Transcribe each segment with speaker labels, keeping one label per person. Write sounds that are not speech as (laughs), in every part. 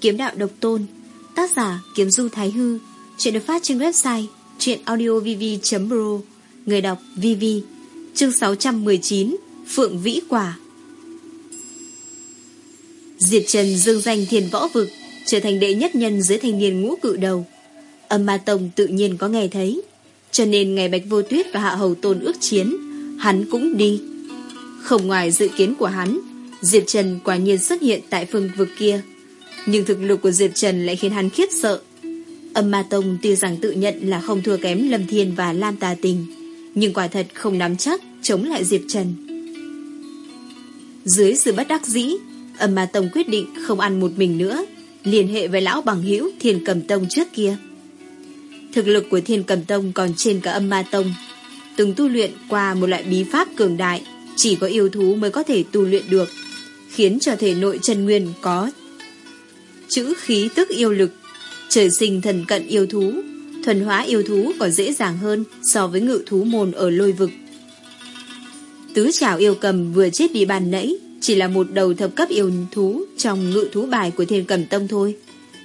Speaker 1: Kiếm đạo độc tôn, Tác giả Kiếm Du Thái Hư, Chuyện được phát trên website Chuyện audiovv.pro Người đọc VV Chương 619 Phượng Vĩ Quả. Diệt Trần dương danh thiền võ vực, Trở thành đệ nhất nhân dưới thanh niên ngũ cự đầu. Âm Ma Tông tự nhiên có nghe thấy, Cho nên ngày Bạch Vô Tuyết và Hạ Hầu Tôn ước chiến, Hắn cũng đi. Không ngoài dự kiến của hắn, Diệp Trần quả nhiên xuất hiện tại phương vực kia. Nhưng thực lực của Diệp Trần lại khiến hắn khiếp sợ. Âm Ma Tông tuy rằng tự nhận là không thua kém Lâm Thiên và Lam Tà Tình, Nhưng quả thật không nắm chắc chống lại Diệp Trần. Dưới sự bất đắc dĩ, Âm Ma Tông quyết định không ăn một mình nữa, Liên hệ với lão bằng hữu Thiên Cầm Tông trước kia. Thực lực của Thiên Cầm Tông còn trên cả âm Ma Tông. Từng tu luyện qua một loại bí pháp cường đại, Chỉ có yêu thú mới có thể tu luyện được, Khiến cho thể nội chân nguyên có Chữ khí tức yêu lực. Trời sinh thần cận yêu thú, Thuần hóa yêu thú còn dễ dàng hơn So với ngự thú môn ở lôi vực. Tứ trảo yêu cầm vừa chết đi bàn nãy, Chỉ là một đầu thập cấp yêu thú Trong ngự thú bài của thiên cầm tông thôi.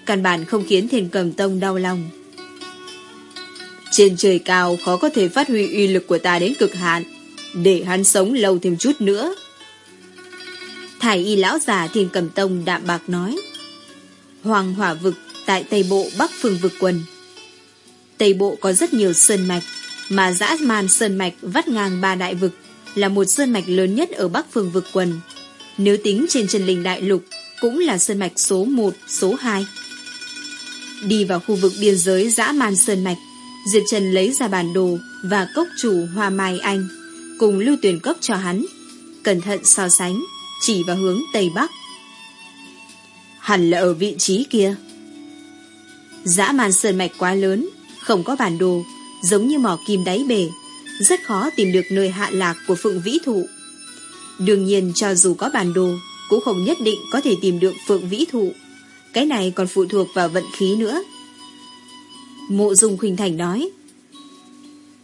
Speaker 1: Căn bản không khiến thiên cầm tông đau lòng. Trên trời cao khó có thể phát huy uy lực của ta đến cực hạn, Để hắn sống lâu thêm chút nữa. Thải y lão già thiên cầm tông đạm bạc nói. Hoàng hỏa vực tại Tây Bộ Bắc Phương vực quần. Tây Bộ có rất nhiều sơn mạch, mà dã man sơn mạch vắt ngang ba đại vực là một sơn mạch lớn nhất ở Bắc Phương vực quần. Nếu tính trên chân linh đại lục, cũng là sơn mạch số 1, số 2. Đi vào khu vực biên giới dã man sơn mạch, Diệp Trần lấy ra bản đồ và cốc chủ Hoa Mai Anh, cùng lưu tuyển cốc cho hắn. Cẩn thận so sánh, chỉ vào hướng Tây Bắc. Hẳn là ở vị trí kia. Dã man sơn mạch quá lớn, không có bản đồ, giống như mỏ kim đáy bể, rất khó tìm được nơi hạ lạc của phượng vĩ thụ. Đương nhiên cho dù có bản đồ, cũng không nhất định có thể tìm được phượng vĩ thụ. Cái này còn phụ thuộc vào vận khí nữa. Mộ Dung Khuynh Thành nói,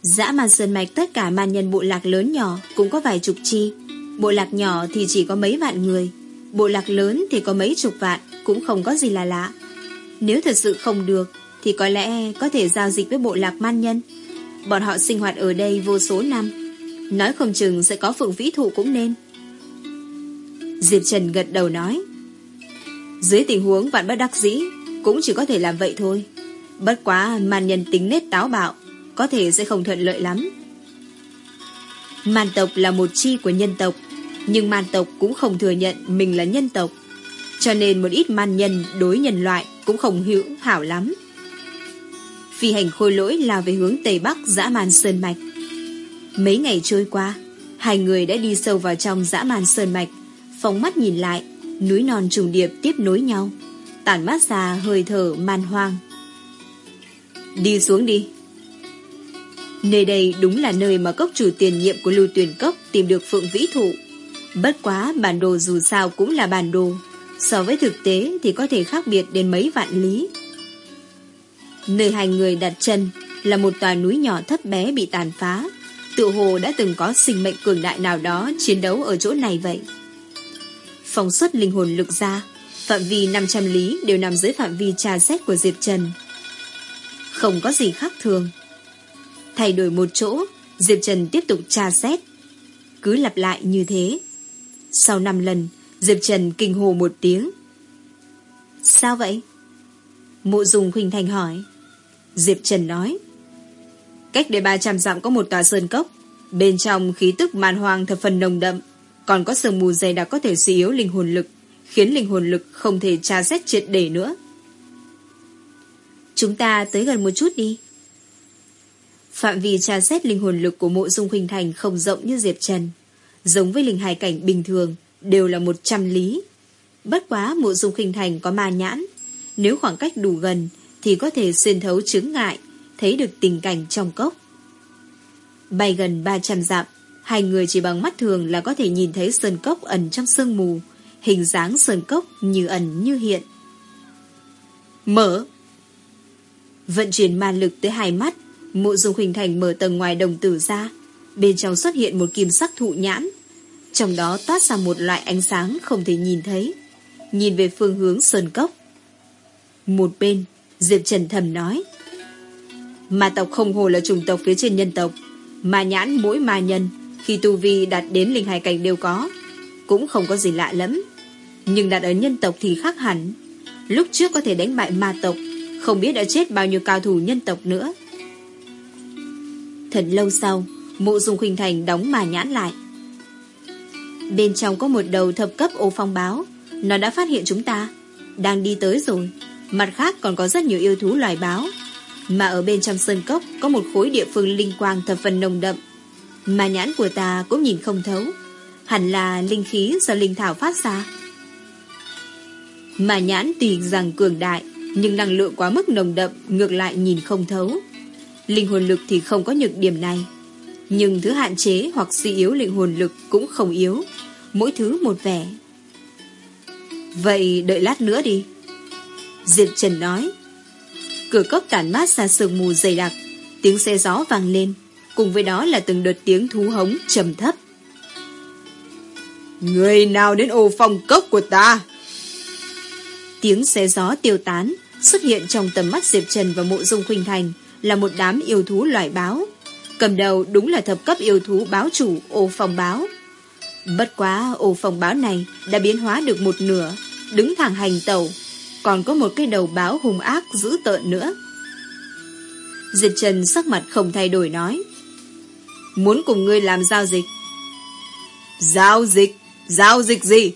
Speaker 1: Dã man sơn mạch tất cả man nhân bộ lạc lớn nhỏ cũng có vài chục chi. Bộ lạc nhỏ thì chỉ có mấy vạn người. Bộ lạc lớn thì có mấy chục vạn, cũng không có gì là lạ. Nếu thật sự không được Thì có lẽ có thể giao dịch với bộ lạc man nhân. Bọn họ sinh hoạt ở đây vô số năm. Nói không chừng sẽ có phượng vĩ thụ cũng nên. Diệp Trần gật đầu nói Dưới tình huống vạn bất đắc dĩ Cũng chỉ có thể làm vậy thôi. Bất quá man nhân tính nết táo bạo Có thể sẽ không thuận lợi lắm. Man tộc là một chi của nhân tộc nhưng man tộc cũng không thừa nhận Mình là nhân tộc cho nên một ít man nhân đối nhân loại cũng không hữu hảo lắm. Phi hành khôi lỗi lao về hướng Tây Bắc dã man Sơn Mạch. Mấy ngày trôi qua, hai người đã đi sâu vào trong dã man Sơn Mạch, phóng mắt nhìn lại, núi non trùng điệp tiếp nối nhau, tản mát ra hơi thở man hoang. Đi xuống đi. Nơi đây đúng là nơi mà cốc chủ tiền nhiệm của lưu tuyển cốc tìm được phượng vĩ thụ. Bất quá bản đồ dù sao cũng là bản đồ, So với thực tế thì có thể khác biệt đến mấy vạn lý. Nơi hai người đặt chân là một tòa núi nhỏ thấp bé bị tàn phá. Tự hồ đã từng có sinh mệnh cường đại nào đó chiến đấu ở chỗ này vậy. Phóng xuất linh hồn lực ra, phạm vi 500 lý đều nằm dưới phạm vi trà xét của Diệp Trần. Không có gì khác thường. Thay đổi một chỗ, Diệp Trần tiếp tục tra xét. Cứ lặp lại như thế. Sau 5 lần, Diệp Trần kinh hồ một tiếng. Sao vậy? Mộ dùng khuynh thành hỏi. Diệp Trần nói. Cách đây 300 dặm có một tòa sơn cốc. Bên trong khí tức man hoang thập phần nồng đậm. Còn có sương mù dày đặc có thể suy yếu linh hồn lực. Khiến linh hồn lực không thể tra xét triệt để nữa. Chúng ta tới gần một chút đi. Phạm vi tra xét linh hồn lực của mộ dung khuynh thành không rộng như Diệp Trần. Giống với linh hài cảnh bình thường đều là một trăm lý. Bất quá mộ dung khinh thành có ma nhãn. Nếu khoảng cách đủ gần thì có thể xuyên thấu chứng ngại, thấy được tình cảnh trong cốc. Bay gần 300 dặm, hai người chỉ bằng mắt thường là có thể nhìn thấy sơn cốc ẩn trong sương mù, hình dáng sơn cốc như ẩn như hiện. Mở! Vận chuyển ma lực tới hai mắt, mộ dung khinh thành mở tầng ngoài đồng tử ra. Bên trong xuất hiện một kim sắc thụ nhãn, trong đó toát ra một loại ánh sáng không thể nhìn thấy. nhìn về phương hướng Sơn Cốc. Một bên, Diệp Trần thầm nói. Ma tộc không hồ là chủng tộc phía trên nhân tộc. Ma nhãn mỗi ma nhân, khi tu vi đạt đến linh hài cảnh đều có. Cũng không có gì lạ lắm. Nhưng đạt ở nhân tộc thì khác hẳn. Lúc trước có thể đánh bại ma tộc, không biết đã chết bao nhiêu cao thủ nhân tộc nữa. Thật lâu sau, mộ dung khuynh thành đóng mà nhãn lại. Bên trong có một đầu thập cấp ô phong báo, nó đã phát hiện chúng ta, đang đi tới rồi. Mặt khác còn có rất nhiều yêu thú loài báo, mà ở bên trong sơn cốc có một khối địa phương linh quang thập phần nồng đậm. Mà nhãn của ta cũng nhìn không thấu, hẳn là linh khí do linh thảo phát ra. Mà nhãn tùy rằng cường đại, nhưng năng lượng quá mức nồng đậm ngược lại nhìn không thấu. Linh hồn lực thì không có nhược điểm này. Nhưng thứ hạn chế hoặc suy yếu linh hồn lực cũng không yếu. Mỗi thứ một vẻ. Vậy đợi lát nữa đi. Diệp Trần nói. Cửa cốc tản mát ra sương mù dày đặc. Tiếng xe gió vang lên. Cùng với đó là từng đợt tiếng thú hống trầm thấp.
Speaker 2: Người nào đến ô phòng cốc của ta?
Speaker 1: Tiếng xe gió tiêu tán, xuất hiện trong tầm mắt Diệp Trần và mộ dung khuynh thành là một đám yêu thú loại báo. Cầm đầu đúng là thập cấp yêu thú báo chủ ô phòng báo. Bất quá ô phòng báo này đã biến hóa được một nửa, đứng thẳng hành tàu, còn có một cái đầu báo hung ác dữ tợn nữa. Diệp Trần sắc mặt không thay đổi nói. Muốn cùng ngươi làm giao dịch.
Speaker 2: Giao dịch? Giao dịch gì?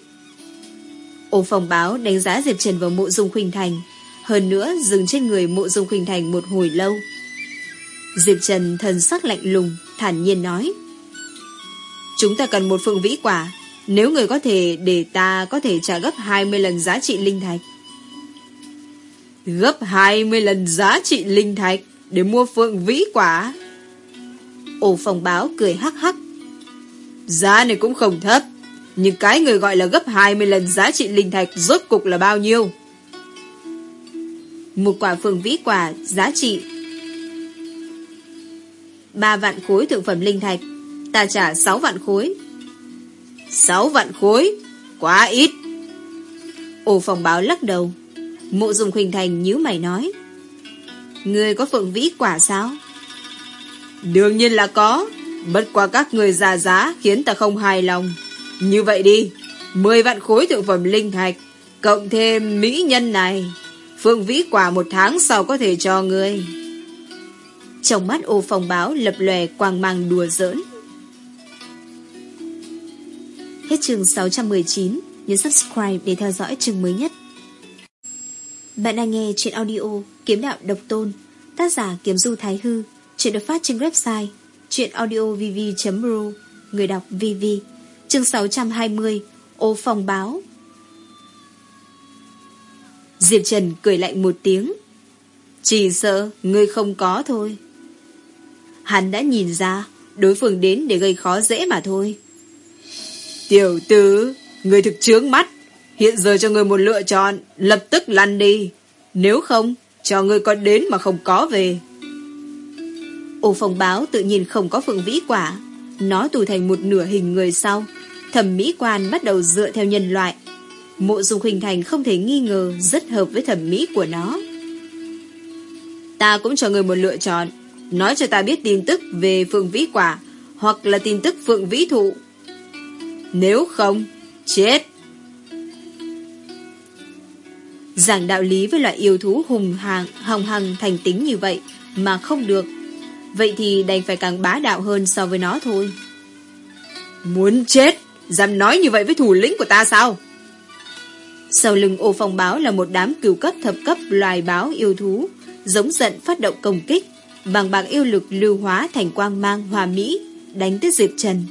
Speaker 1: Ô phòng báo đánh giá Diệp Trần vào mộ dung khuynh thành, hơn nữa dừng trên người mộ dung khuynh thành một hồi lâu. Diệp Trần thần sắc lạnh lùng, thản nhiên nói. Chúng ta cần một phượng vĩ quả, nếu người có thể để ta có thể trả gấp 20 lần giá trị linh thạch.
Speaker 2: Gấp 20 lần giá trị linh thạch để mua phượng vĩ quả.
Speaker 1: Ổ phòng báo cười hắc hắc.
Speaker 2: Giá này cũng không thấp, nhưng cái người gọi là gấp 20 lần giá trị linh thạch rốt cục là bao nhiêu?
Speaker 1: Một quả phượng vĩ quả giá trị ba vạn khối thượng phẩm linh thạch. Ta trả 6 vạn khối.
Speaker 2: 6 vạn khối? Quá ít.
Speaker 1: Ổ phòng báo lắc đầu. Mộ dùng Huỳnh Thành nhíu mày nói. Người có phượng vĩ quả sao?
Speaker 2: Đương nhiên là có. Bất qua các người già giá Khiến ta không hài lòng. Như vậy đi. 10 vạn khối thượng phẩm linh thạch, Cộng thêm mỹ nhân này. Phượng vĩ quả một tháng sau có thể cho người
Speaker 1: trong mắt ô phòng báo lập lòe quang mang đùa giỡn. Hết chương 619, nhấn subscribe để theo dõi chương mới nhất. Bạn đang nghe chuyện audio Kiếm Đạo Độc Tôn, tác giả Kiếm Du Thái Hư, chuyện được phát trên website chuyenaudiovv.ru, người đọc VV, chương 620, ô phòng báo. Diệp Trần cười lạnh một tiếng. Chỉ sợ người không có thôi. Hắn đã nhìn ra đối phương đến để gây khó dễ mà thôi.
Speaker 2: Tiểu tứ người thực chướng mắt. Hiện giờ cho người một lựa chọn, lập tức lăn đi. Nếu không, cho người có đến mà không có về.
Speaker 1: Ô phòng báo tự nhiên không có phượng vĩ quả. Nó tù thành một nửa hình người sau. Thẩm mỹ quan bắt đầu dựa theo nhân loại. Mộ dung hình thành không thể nghi ngờ rất hợp với thẩm mỹ của nó. Ta cũng cho người một lựa chọn. Nói cho ta biết tin tức về Phượng Vĩ Quả, Hoặc là tin tức Phượng Vĩ Thụ. Nếu không, Chết. Giảng đạo lý với loại yêu thú hùng hàng Hồng hằng, thành tính như vậy Mà không được, Vậy thì đành phải càng bá đạo hơn so với nó thôi.
Speaker 2: Muốn chết, Dám nói như vậy với thủ lĩnh của ta sao?
Speaker 1: Sau lưng ô phong báo là một đám cửu cấp thập cấp loài báo yêu thú, Giống giận phát động công kích bằng bạc yêu lực lưu hóa thành quang mang hòa mỹ, đánh tới Diệp Trần.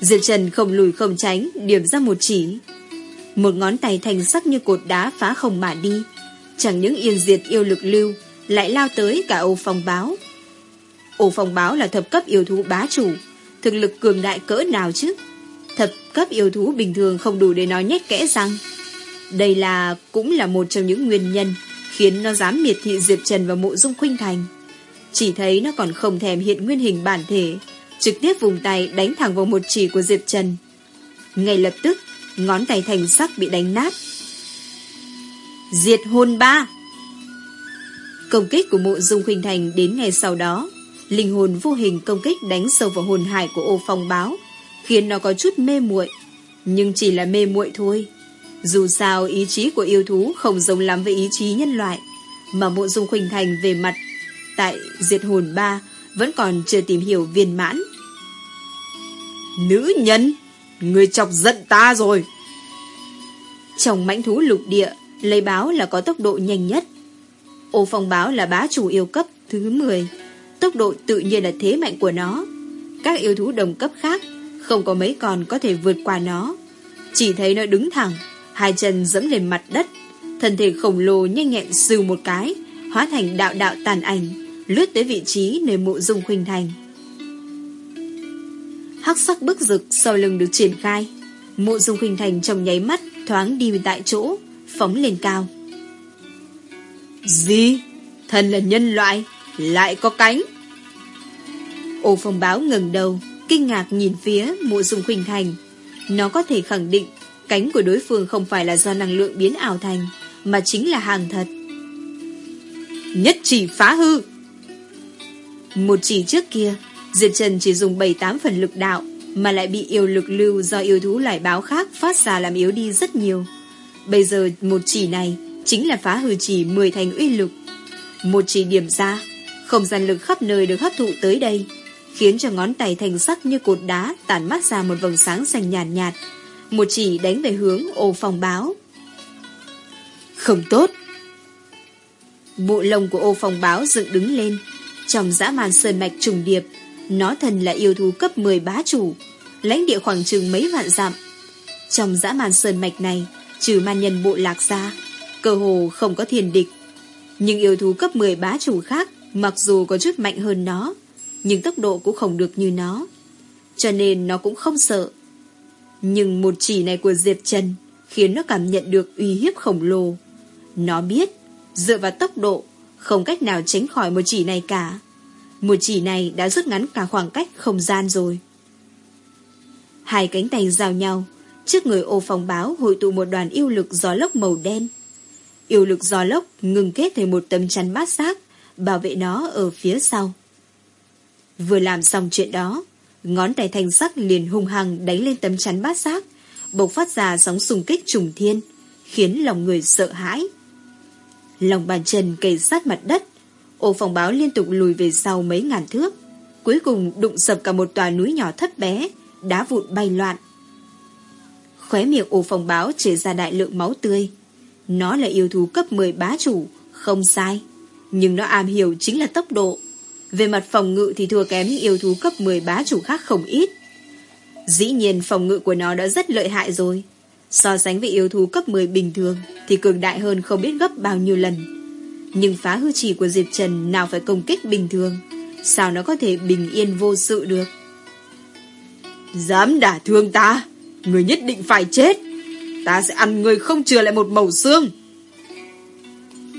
Speaker 1: Diệp Trần không lùi không tránh, điểm ra một chỉ. Một ngón tay thành sắc như cột đá phá không mà đi. Chẳng những yên diệt yêu lực lưu, lại lao tới cả ô phong báo. Ô phong báo là thập cấp yêu thú bá chủ, thực lực cường đại cỡ nào chứ? Thập cấp yêu thú bình thường không đủ để nói nhét kẽ răng. Đây là cũng là một trong những nguyên nhân khiến nó dám miệt thị Diệp Trần và mộ dung khuynh thành. Chỉ thấy nó còn không thèm hiện nguyên hình bản thể, trực tiếp vùng tay đánh thẳng vào một chỉ của Diệp Trần. Ngay lập tức, ngón tay thành sắc bị đánh nát. Diệt hồn ba! Công kích của mộ dung khuynh thành đến ngày sau đó, linh hồn vô hình công kích đánh sâu vào hồn hải của ô phong báo, khiến nó có chút mê muội nhưng chỉ là mê muội thôi. Dù sao ý chí của yêu thú không giống lắm với ý chí nhân loại, mà mộ dung khuynh thành về mặt tại diệt hồn ba vẫn còn chưa tìm hiểu viên mãn.
Speaker 2: Nữ nhân, người chọc giận ta rồi.
Speaker 1: chồng mãnh thú lục địa, lấy báo là có tốc độ nhanh nhất. Ô phong báo là bá chủ yêu cấp thứ 10. Tốc độ tự nhiên là thế mạnh của nó. Các yêu thú đồng cấp khác không có mấy con có thể vượt qua nó. Chỉ thấy nó đứng thẳng, hai chân dẫm lên mặt đất, thân thể khổng lồ nhanh nhẹn sừ một cái, hóa thành đạo đạo tàn ảnh, lướt tới vị trí nơi mộ dung khuynh thành. Hắc sắc bức rực sau lưng được triển khai, mộ dung khuynh thành trong nháy mắt thoáng đi tại chỗ, phóng lên cao.
Speaker 2: Gì? Thần là nhân loại, lại có cánh.
Speaker 1: Ô phong báo ngừng đầu, kinh ngạc nhìn phía mộ dung khuynh thành. Nó có thể khẳng định cánh của đối phương không phải là do năng lượng biến ảo thành, mà chính là hàng thật.
Speaker 2: Nhất chỉ phá hư!
Speaker 1: Một chỉ trước kia, diệt Trần chỉ dùng 7-8 phần lực đạo, mà lại bị yêu lực lưu do yêu thú loài báo khác phát ra làm yếu đi rất nhiều. Bây giờ một chỉ này chính là phá hư chỉ 10 thành uy lực. Một chỉ điểm ra, không gian lực khắp nơi được hấp thụ tới đây, khiến cho ngón tay thành sắc như cột đá tản mát ra một vầng sáng xanh nhàn nhạt, nhạt. Một chỉ đánh về hướng ô phòng báo.
Speaker 2: Không tốt.
Speaker 1: Bộ lông của ô phòng báo dựng đứng lên. Trong dã man sơn mạch trùng điệp, nó thần là yêu thú cấp 10 bá chủ, lãnh địa khoảng chừng mấy vạn dặm. Trong dã man sơn mạch này, trừ man nhân bộ lạc ra, cơ hồ không có thiền địch. Nhưng yêu thú cấp 10 bá chủ khác, mặc dù có chút mạnh hơn nó, nhưng tốc độ cũng không được như nó. Cho nên nó cũng không sợ. Nhưng một chỉ này của Diệp Trần khiến nó cảm nhận được uy hiếp khổng lồ. Nó biết, dựa vào tốc độ, không cách nào tránh khỏi một chỉ này cả. Một chỉ này đã rút ngắn cả khoảng cách không gian rồi. Hai cánh tay giao nhau, trước người ô phòng báo hội tụ một đoàn yêu lực gió lốc màu đen. Yêu lực gió lốc ngừng kết thành một tấm chắn bát giác, bảo vệ nó ở phía sau. Vừa làm xong chuyện đó, ngón tay thanh sắc liền hung hăng đánh lên tấm chắn bát giác, bộc phát ra sóng xung kích trùng thiên, khiến lòng người sợ hãi. Lòng bàn chân kề sát mặt đất, ô phòng báo liên tục lùi về sau mấy ngàn thước, cuối cùng đụng sập cả một tòa núi nhỏ thấp bé, đá vụn bay loạn. Khóe miệng ô phòng báo chảy ra đại lượng máu tươi. Nó là yêu thú cấp 10 bá chủ, không sai. Nhưng nó am hiểu chính là tốc độ. Về mặt phòng ngự thì thua kém những yêu thú cấp 10 bá chủ khác không ít. Dĩ nhiên phòng ngự của nó đã rất lợi hại rồi. So sánh với yêu thú cấp 10 bình thường thì cường đại hơn không biết gấp bao nhiêu lần. Nhưng phá hư chỉ của Diệp Trần nào phải công kích bình thường. Sao nó có thể bình yên vô sự được?
Speaker 2: Dám đả thương ta, người nhất định phải chết. Ta sẽ ăn người không chừa lại một mẩu xương.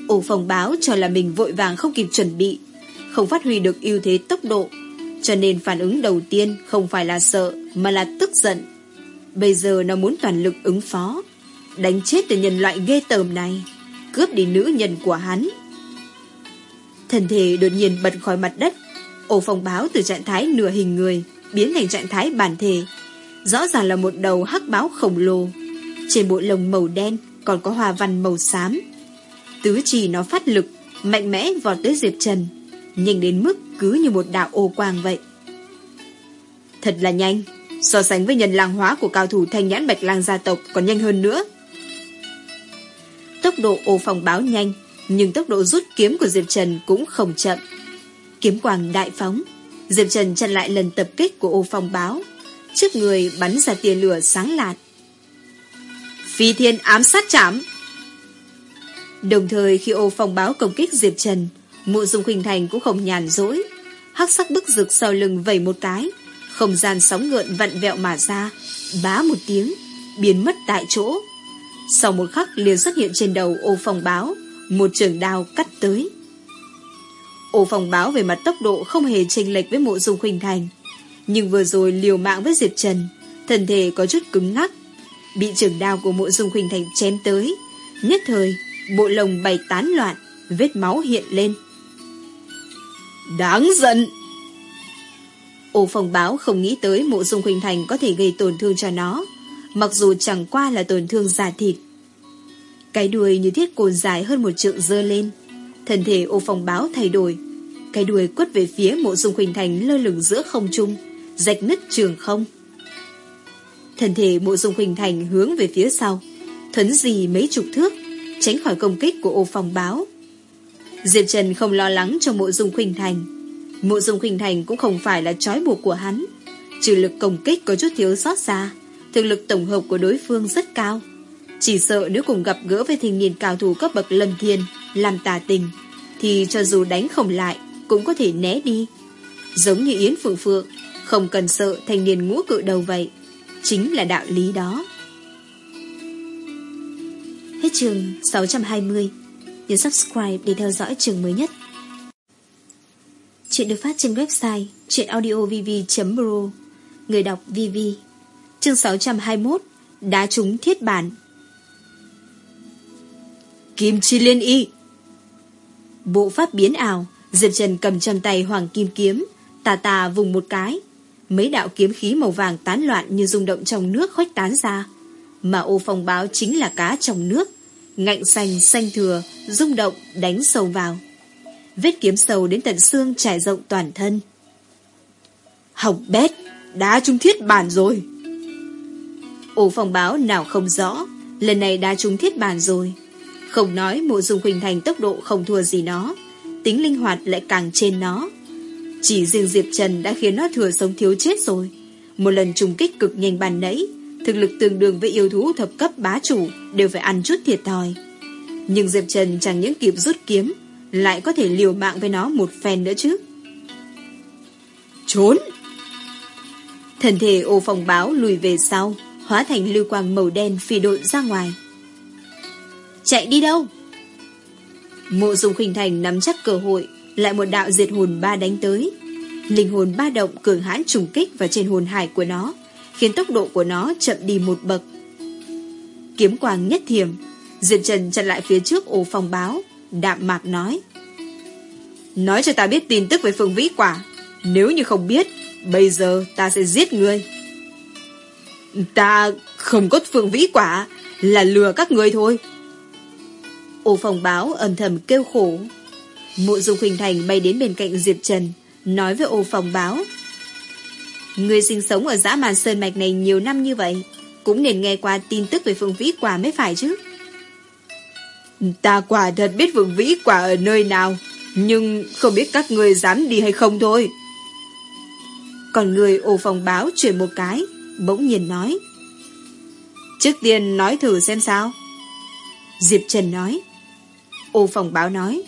Speaker 1: Ổ phòng báo cho là mình vội vàng không kịp chuẩn bị, không phát huy được ưu thế tốc độ, cho nên phản ứng đầu tiên không phải là sợ mà là tức giận. Bây giờ nó muốn toàn lực ứng phó, đánh chết từ nhân loại ghê tởm này, cướp đi nữ nhân của hắn. Thân thể đột nhiên bật khỏi mặt đất, ổ phòng báo từ trạng thái nửa hình người biến thành trạng thái bản thể. Rõ ràng là một đầu hắc báo khổng lồ. Trên bộ lồng màu đen còn có hoa văn màu xám. Tứ chỉ nó phát lực, mạnh mẽ vọt tới Diệp Trần, nhanh đến mức cứ như một đạo ô quang vậy. Thật là nhanh, so sánh với nhân lang hóa của cao thủ thanh nhãn bạch lang gia tộc còn nhanh hơn nữa. Tốc độ ô phòng báo nhanh, nhưng tốc độ rút kiếm của Diệp Trần cũng không chậm. Kiếm quang đại phóng, Diệp Trần chặn lại lần tập kích của ô phong báo, trước người bắn ra tia lửa sáng lạt.
Speaker 2: Phi thiên ám sát chạm!
Speaker 1: Đồng thời khi ô phong báo công kích Diệp Trần, mụ dung khuynh thành cũng không nhàn rỗi. Hắc sắc bức rực sau lưng vẩy một cái, không gian sóng ngợn vặn vẹo mà ra, bá một tiếng, biến mất tại chỗ. Sau một khắc liền xuất hiện trên đầu ô phòng báo, một trường đao cắt tới. Ô phòng báo về mặt tốc độ không hề chênh lệch với mộ dung khuynh thành. Nhưng vừa rồi liều mạng với Diệp Trần, thân thể có chút cứng ngắc. Bị trường đao của mộ dung khuynh thành chém tới Nhất thời Bộ lồng bày tán loạn Vết máu hiện lên
Speaker 2: Đáng giận
Speaker 1: Ô phòng báo không nghĩ tới mộ dung khuynh thành Có thể gây tổn thương cho nó, Mặc dù chẳng qua là tổn thương giả thịt. Cái đuôi như thiết cồn dài hơn một trượng dơ lên, Thân thể ô phòng báo thay đổi. Cái đuôi quất về phía mộ dung khuynh thành lơ lửng giữa không trung, Rạch nứt trường không. Thân thể mộ dung khuynh thành hướng về phía sau, Thuấn gì mấy chục thước, Tránh khỏi công kích của ô phòng báo. Diệp Trần không lo lắng cho mộ dung khuynh thành. Mộ dung khinh thành cũng không phải là trói buộc của hắn. Trừ lực công kích có chút thiếu sót ra, Thực lực tổng hợp của đối phương rất cao. Chỉ sợ nếu cùng gặp gỡ với thanh niên cao thủ cấp bậc lâm thiên, Làm tà tình, Thì cho dù đánh không lại, Cũng có thể né đi. Giống như Yến Phượng Phượng, Không cần sợ thanh niên ngũ cự đầu vậy. Chính là đạo lý đó. Hết trường 620 Nhớ subscribe để theo dõi trường mới nhất. Chuyện được phát trên website chuyenaudiovv.pro Người đọc VV Chương 621 Đá trúng thiết bản.
Speaker 2: Kim chi liên y.
Speaker 1: Bộ pháp biến ảo Diệp Trần cầm trong tay hoàng kim kiếm Tà tà vùng một cái. Mấy đạo kiếm khí màu vàng tán loạn Như rung động trong nước khuếch tán ra. Mà ô phong báo chính là cá trong nước Ngạnh xanh xanh thừa rung động đánh sâu vào Vết kiếm sâu đến tận xương trải rộng toàn thân.
Speaker 2: Hỏng bét Đá trung thiết bản rồi.
Speaker 1: Ổ phòng báo nào không rõ, Lần này đá trúng thiết bản rồi. Không nói mộ dung khuynh thành tốc độ không thua gì nó, Tính linh hoạt lại càng trên nó. Chỉ riêng Diệp Trần đã khiến nó thừa sống thiếu chết rồi. Một lần trùng kích cực nhanh bàn nãy, Thực lực tương đương với yêu thú thập cấp bá chủ, Đều phải ăn chút thiệt thòi. Nhưng Diệp Trần chẳng những kịp rút kiếm lại có thể liều mạng với nó một phen nữa chứ
Speaker 2: Trốn
Speaker 1: Thần thể ô phòng báo lùi về sau hóa thành lưu quang màu đen phi đội ra ngoài. Chạy đi đâu? Mộ dung khinh thành nắm chắc cơ hội, lại một đạo diệt hồn ba đánh tới. Linh hồn ba động cường hãn trùng kích vào trên hồn hải của nó, khiến tốc độ của nó chậm đi một bậc. Kiếm quang nhất thiểm, Diệp Trần chặn lại phía trước ô phòng báo, đạm mạc nói.
Speaker 2: Nói cho ta biết tin tức về phương vĩ quả. Nếu như không biết, bây giờ ta sẽ giết ngươi. Ta không có phương vĩ quả, à? là lừa các người thôi.
Speaker 1: Ô phòng báo âm thầm kêu khổ. Mộ dung Huỳnh Thành bay đến bên cạnh Diệp Trần, nói với ô phòng báo. ngươi sinh sống ở dã màn sơn mạch này nhiều năm như vậy, cũng nên nghe qua tin tức về phương vĩ quả mới phải chứ.
Speaker 2: Ta quả thật biết phương vĩ quả ở nơi nào, nhưng không biết các người dám đi hay không thôi.
Speaker 1: Còn người ô phòng báo chuyển một cái, bỗng nhiên nói.
Speaker 2: Trước tiên nói thử xem sao.
Speaker 1: Diệp Trần nói. Ô phòng báo nói.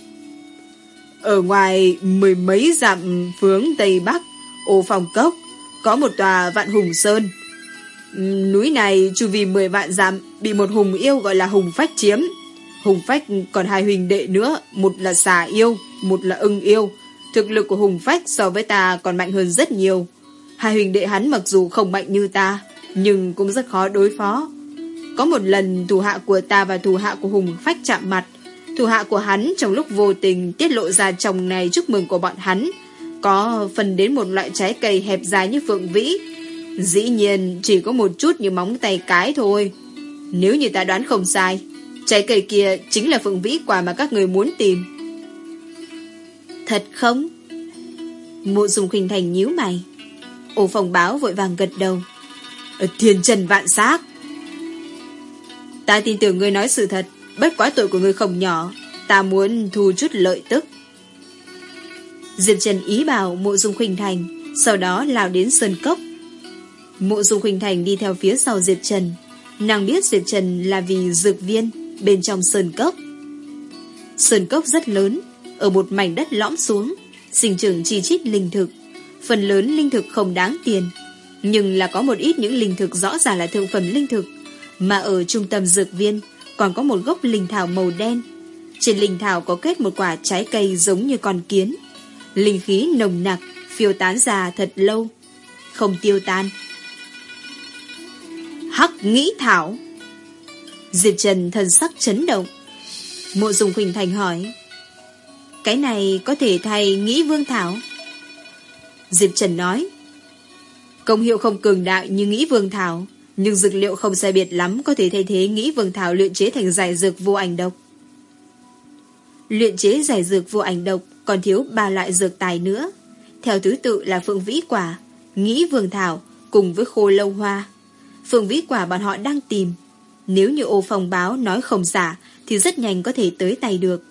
Speaker 2: Ở ngoài mười mấy dặm hướng Tây Bắc, ô phòng cốc, có một tòa vạn hùng sơn. Núi này chu vì mười vạn dặm bị một hùng yêu gọi là hùng phách chiếm. Hùng phách còn hai huỳnh đệ nữa, một là xà yêu, một là ưng yêu. Thực lực của hùng phách so với ta còn mạnh hơn rất nhiều. Hai huynh đệ hắn mặc dù không mạnh như ta, nhưng cũng rất khó đối phó. Có một lần thủ hạ của ta và thủ hạ của Hùng Phách chạm mặt, thủ hạ của hắn trong lúc vô tình tiết lộ ra chồng này chúc mừng của bọn hắn, có phần đến một loại trái cây hẹp dài như phượng vĩ. Dĩ nhiên chỉ có một chút như móng tay cái thôi. Nếu như ta đoán không sai, trái cây kia chính là phượng vĩ quả mà các người muốn tìm.
Speaker 1: Thật không? Mộ dùng khinh thành nhíu mày. Ổ phòng báo vội vàng gật đầu.
Speaker 2: Ờ, Thiên trần vạn xác. Ta tin tưởng ngươi nói sự thật, bất quá tội của ngươi không nhỏ. Ta muốn thu chút lợi tức.
Speaker 1: Diệp Trần ý bảo mộ dung khuynh thành, sau đó lao đến sơn cốc. Mộ dung khuynh thành đi theo phía sau Diệp Trần. Nàng biết Diệp Trần là vì dược viên bên trong sơn cốc. Sơn cốc rất lớn, ở một mảnh đất lõm xuống, sinh trưởng chi chít linh thực phần lớn linh thực không đáng tiền. Nhưng là có một ít những linh thực rõ ràng là thượng phẩm linh thực, mà ở trung tâm dược viên còn có một gốc linh thảo màu đen. Trên linh thảo có kết một quả trái cây giống như con kiến. Linh khí nồng nặc, phiêu tán ra thật lâu, không tiêu tan.
Speaker 2: Hắc nghĩ thảo
Speaker 1: Diệp Trần thần sắc chấn động. Mộ Dung Khuynh Thành hỏi. Cái này có thể thay nghĩ Vương Thảo. Diệp Trần nói. Công hiệu không cường đại như nghĩ Vương Thảo, nhưng dược liệu không sai biệt lắm có thể thay thế nghĩ Vương Thảo luyện chế thành giải dược vô ảnh độc. Luyện chế giải dược vô ảnh độc còn thiếu ba loại dược tài nữa. Theo thứ tự là phượng vĩ quả, nghĩ Vương Thảo cùng với khô lâu hoa. Phượng vĩ quả bọn họ đang tìm. Nếu như ô phòng báo nói không giả thì rất nhanh có thể tới tay được.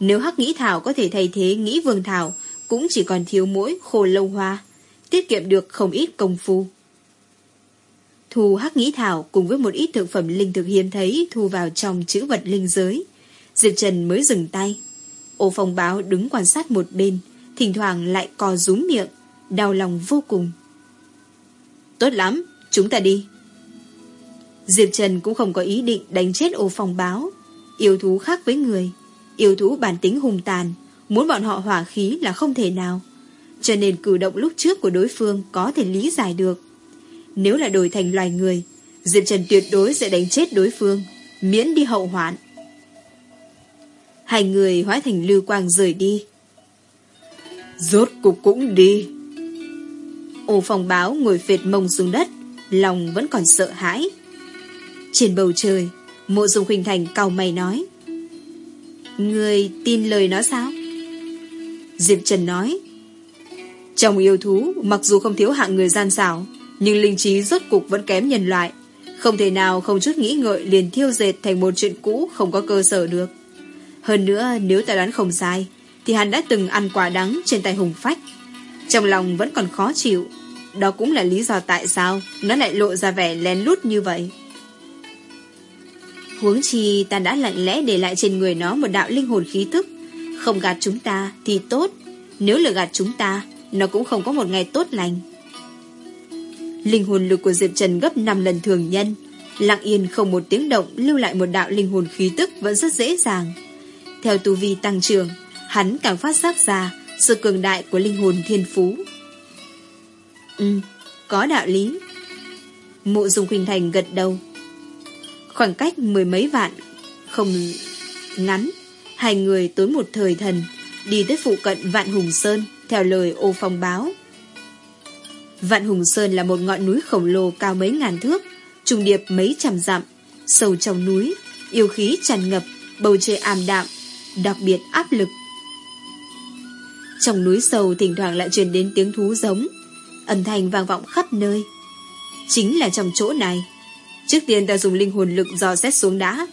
Speaker 1: Nếu hắc nghĩ thảo có thể thay thế nghĩ vương thảo, cũng chỉ còn thiếu mỗi khô lâu hoa, tiết kiệm được không ít công phu. Thu hắc nghĩ thảo cùng với một ít thực phẩm linh thực hiếm thấy thu vào trong chữ vật linh giới. Diệp Trần mới dừng tay. Ô phong báo đứng quan sát một bên, thỉnh thoảng lại co rúm miệng, đau lòng vô cùng. Tốt lắm, chúng ta đi. Diệp Trần cũng không có ý định đánh chết ô phong báo. Yêu thú khác với người. Yêu thú bản tính hùng tàn, muốn bọn họ hỏa khí là không thể nào. Cho nên cử động lúc trước của đối phương có thể lý giải được. Nếu là đổi thành loài người, Diệp Trần tuyệt đối sẽ đánh chết đối phương, miễn đi hậu hoạn. Hai người hóa thành lưu quang rời đi. Rốt cục cũng đi. Ô phòng báo ngồi phệt mông xuống đất, lòng vẫn còn sợ hãi. Trên bầu trời, mộ dung khuynh thành cao mày nói. Người tin lời nó sao? Diệp Trần nói. Trong yêu thú, mặc dù không thiếu hạng người gian xảo, nhưng linh trí rốt cục vẫn kém nhân loại. Không thể nào không chút nghĩ ngợi liền thiêu dệt thành một chuyện cũ không có cơ sở được. Hơn nữa, nếu ta đoán không sai, thì hắn đã từng ăn quả đắng trên tay hùng phách. Trong lòng vẫn còn khó chịu. Đó cũng là lý do tại sao nó lại lộ ra vẻ lén lút như vậy. Huống chi ta đã lặng lẽ để lại trên người nó một đạo linh hồn khí tức. Không gạt chúng ta thì tốt. Nếu lừa gạt chúng ta, nó cũng không có một ngày tốt lành. Linh hồn lực của Diệp Trần gấp 5 lần thường nhân. Lặng yên không một tiếng động lưu lại một đạo linh hồn khí tức vẫn rất dễ dàng. Theo tu vi tăng trưởng, hắn càng phát giác ra sự cường đại của linh hồn thiên phú. Ừ, có đạo lý. Mộ Dung Khuynh Thành gật đầu. Khoảng cách mười mấy vạn. Không ngắn, Hai người tối một thời thần Đi tới phụ cận Vạn Hùng Sơn, Theo lời ô phong báo. Vạn Hùng Sơn là một ngọn núi khổng lồ Cao mấy ngàn thước Trùng điệp mấy trăm dặm, Sâu trong núi, Yêu khí tràn ngập, Bầu trời ảm đạm, Đặc biệt áp lực. Trong núi sâu thỉnh thoảng lại truyền đến tiếng thú giống, Âm thanh vang vọng khắp nơi. Chính là trong chỗ này Trước tiên ta dùng linh hồn lực dò xét xuống đã.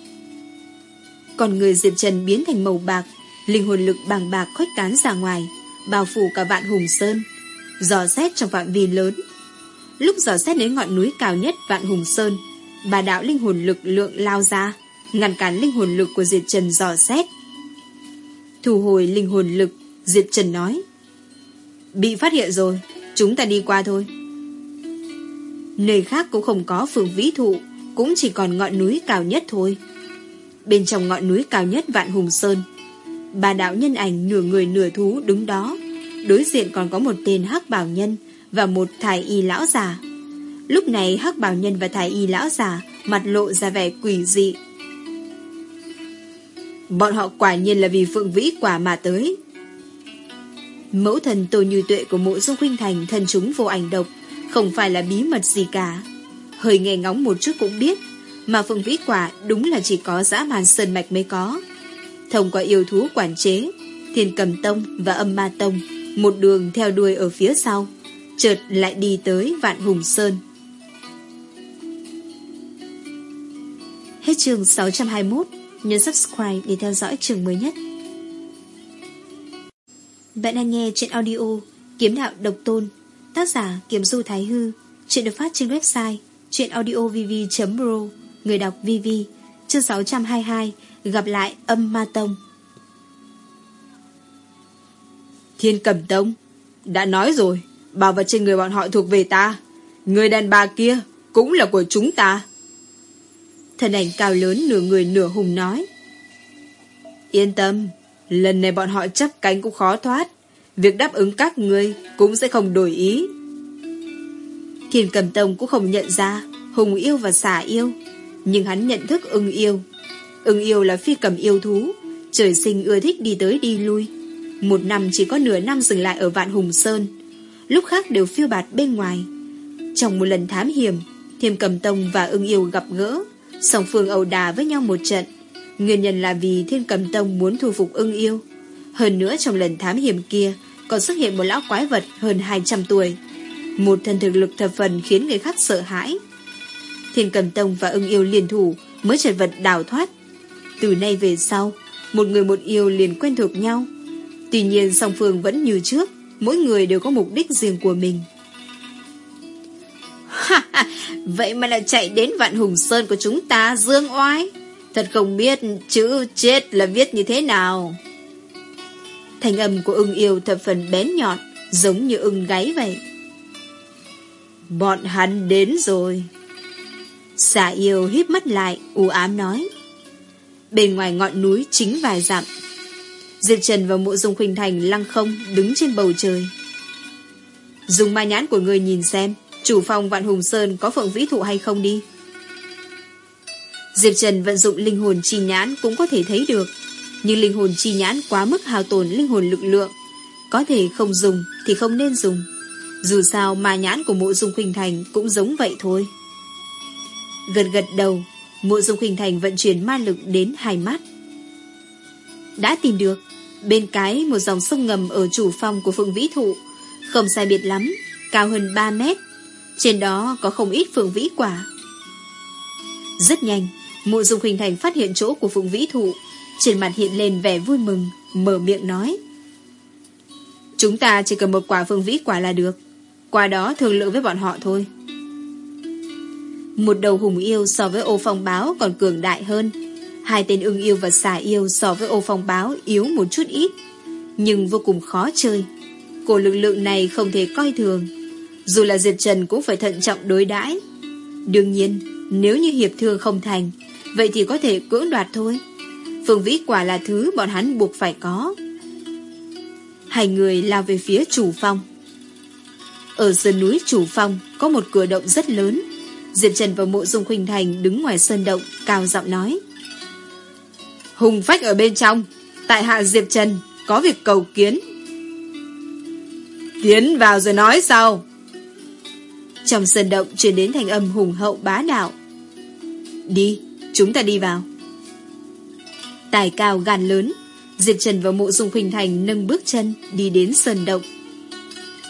Speaker 1: Còn người Diệp Trần biến thành màu bạc, linh hồn lực bằng bạc khuếch tán ra ngoài, bao phủ cả vạn hùng sơn, dò xét trong phạm vi lớn. Lúc dò xét đến ngọn núi cao nhất vạn hùng sơn, bà đạo linh hồn lực lượng lao ra, ngăn cản linh hồn lực của Diệp Trần dò xét. Thu hồi linh hồn lực, Diệp Trần nói. Bị phát hiện rồi, chúng ta đi qua thôi. Nơi khác cũng không có phường vĩ thụ, Cũng chỉ còn ngọn núi cao nhất thôi. Bên trong ngọn núi cao nhất Vạn Hùng Sơn Bà đạo nhân ảnh nửa người nửa thú đứng đó. Đối diện còn có một tên hắc bảo nhân Và một thái y lão già. Lúc này hắc bảo nhân và thái y lão già Mặt lộ ra vẻ quỷ dị. Bọn họ quả nhiên là vì phượng vĩ quả mà tới. Mẫu thần tô như tuệ của mộ dung khuynh thành Thân chúng vô ảnh độc không phải là bí mật gì cả. Hơi nghe ngóng một chút cũng biết, mà phượng vĩ quả đúng là chỉ có dã man sơn mạch mới có. Thông qua yêu thú quản chế, thiên cầm tông và âm ma tông, một đường theo đuôi ở phía sau, chợt lại đi tới vạn hùng sơn. Hết chương 621, nhấn subscribe để theo dõi chương mới nhất. Bạn đang nghe trên audio Kiếm đạo độc tôn Tác giả Kiếm Du Thái Hư. Chuyện được phát trên website chuyenaudiovv.pro Người đọc VV Chương 622 Gặp lại âm ma tông.
Speaker 2: Thiên Cẩm Tông Đã nói rồi Bảo vật trên người bọn họ thuộc về ta. Người đàn bà kia Cũng là của chúng ta.
Speaker 1: Thần ảnh cao lớn nửa người nửa hùng nói
Speaker 2: Yên tâm Lần này bọn họ chấp cánh cũng khó thoát Việc đáp ứng các ngươi cũng sẽ không đổi ý.
Speaker 1: Thiên Cầm Tông cũng không nhận ra Hùng yêu và xà yêu. Nhưng hắn nhận thức ưng yêu. Ưng yêu là phi cầm yêu thú, trời sinh ưa thích đi tới đi lui. Một năm chỉ có nửa năm dừng lại ở Vạn Hùng Sơn, lúc khác đều phiêu bạt bên ngoài. Trong một lần thám hiểm, Thiêm Cầm Tông và ưng yêu gặp gỡ, song phương ẩu đà với nhau một trận. Nguyên nhân là vì Thiên Cầm Tông muốn thu phục ưng yêu. Hơn nữa trong lần thám hiểm kia còn xuất hiện một lão quái vật hơn 200 tuổi. Một thần thực lực thập phần khiến người khác sợ hãi. Thiên Cầm Tông và ưng yêu liền thủ mới chật vật đào thoát. Từ nay về sau, một người một yêu liền quen thuộc nhau. Tuy nhiên song phương vẫn như trước, mỗi người đều có mục đích riêng của mình.
Speaker 2: Vậy mà lại chạy đến vạn hùng sơn của chúng ta dương oai. Thật không biết chữ chết là viết như thế nào.
Speaker 1: Thành âm của ưng yêu thập phần bén nhọn, giống như ưng gáy vậy.
Speaker 2: Bọn hắn đến rồi.
Speaker 1: Xà yêu híp mắt lại, u ám nói. Bên ngoài ngọn núi chính vài dặm. Diệp Trần và mộ dung khuynh thành lăng không đứng trên bầu trời. Dùng ma nhãn của người nhìn xem, chủ phòng Vạn Hùng Sơn có phượng vĩ thụ hay không đi. Diệp Trần vận dụng linh hồn chi nhãn cũng có thể thấy được, nhưng linh hồn chi nhãn quá mức hao tổn linh hồn lực lượng. Có thể không dùng thì không nên dùng. Dù sao mà nhãn của mộ dung khuynh thành cũng giống vậy thôi. Gật gật đầu, mộ dung khuynh thành vận chuyển ma lực đến hai mắt. Đã tìm được, bên cái một dòng sông ngầm ở chủ phong của phượng vĩ thụ, không sai biệt lắm, cao hơn 3 mét. Trên đó có không ít phượng vĩ quả. Rất nhanh, mộ dung khuynh thành phát hiện chỗ của phượng vĩ thụ, trên mặt hiện lên vẻ vui mừng, mở miệng nói. Chúng ta chỉ cần một quả phương vĩ quả là được. Qua đó thường lượng với bọn họ thôi. Một đầu hùng yêu so với ô phong báo còn cường đại hơn. Hai tên ưng yêu và xà yêu so với ô phong báo yếu một chút ít. Nhưng vô cùng khó chơi. Cổ lực lượng này không thể coi thường. Dù là Diệp Trần cũng phải thận trọng đối đãi. Đương nhiên, nếu như hiệp thương không thành, vậy thì có thể cưỡng đoạt thôi. Phương vĩ quả là thứ bọn hắn buộc phải có. Hai người lao về phía chủ phong. Ở sườn núi chủ phong có một cửa động rất lớn. Diệp Trần và mộ dung khuynh thành đứng ngoài sơn động, cao giọng nói. Hùng phách ở bên trong, tại hạ Diệp Trần, có việc cầu kiến.
Speaker 2: Tiến vào rồi nói sau.
Speaker 1: Trong sơn động truyền đến thành âm hùng hậu bá đạo. Đi, chúng ta đi vào. Tài cao gan lớn, Diệp Trần và mộ dung khuynh thành nâng bước chân đi đến sơn động.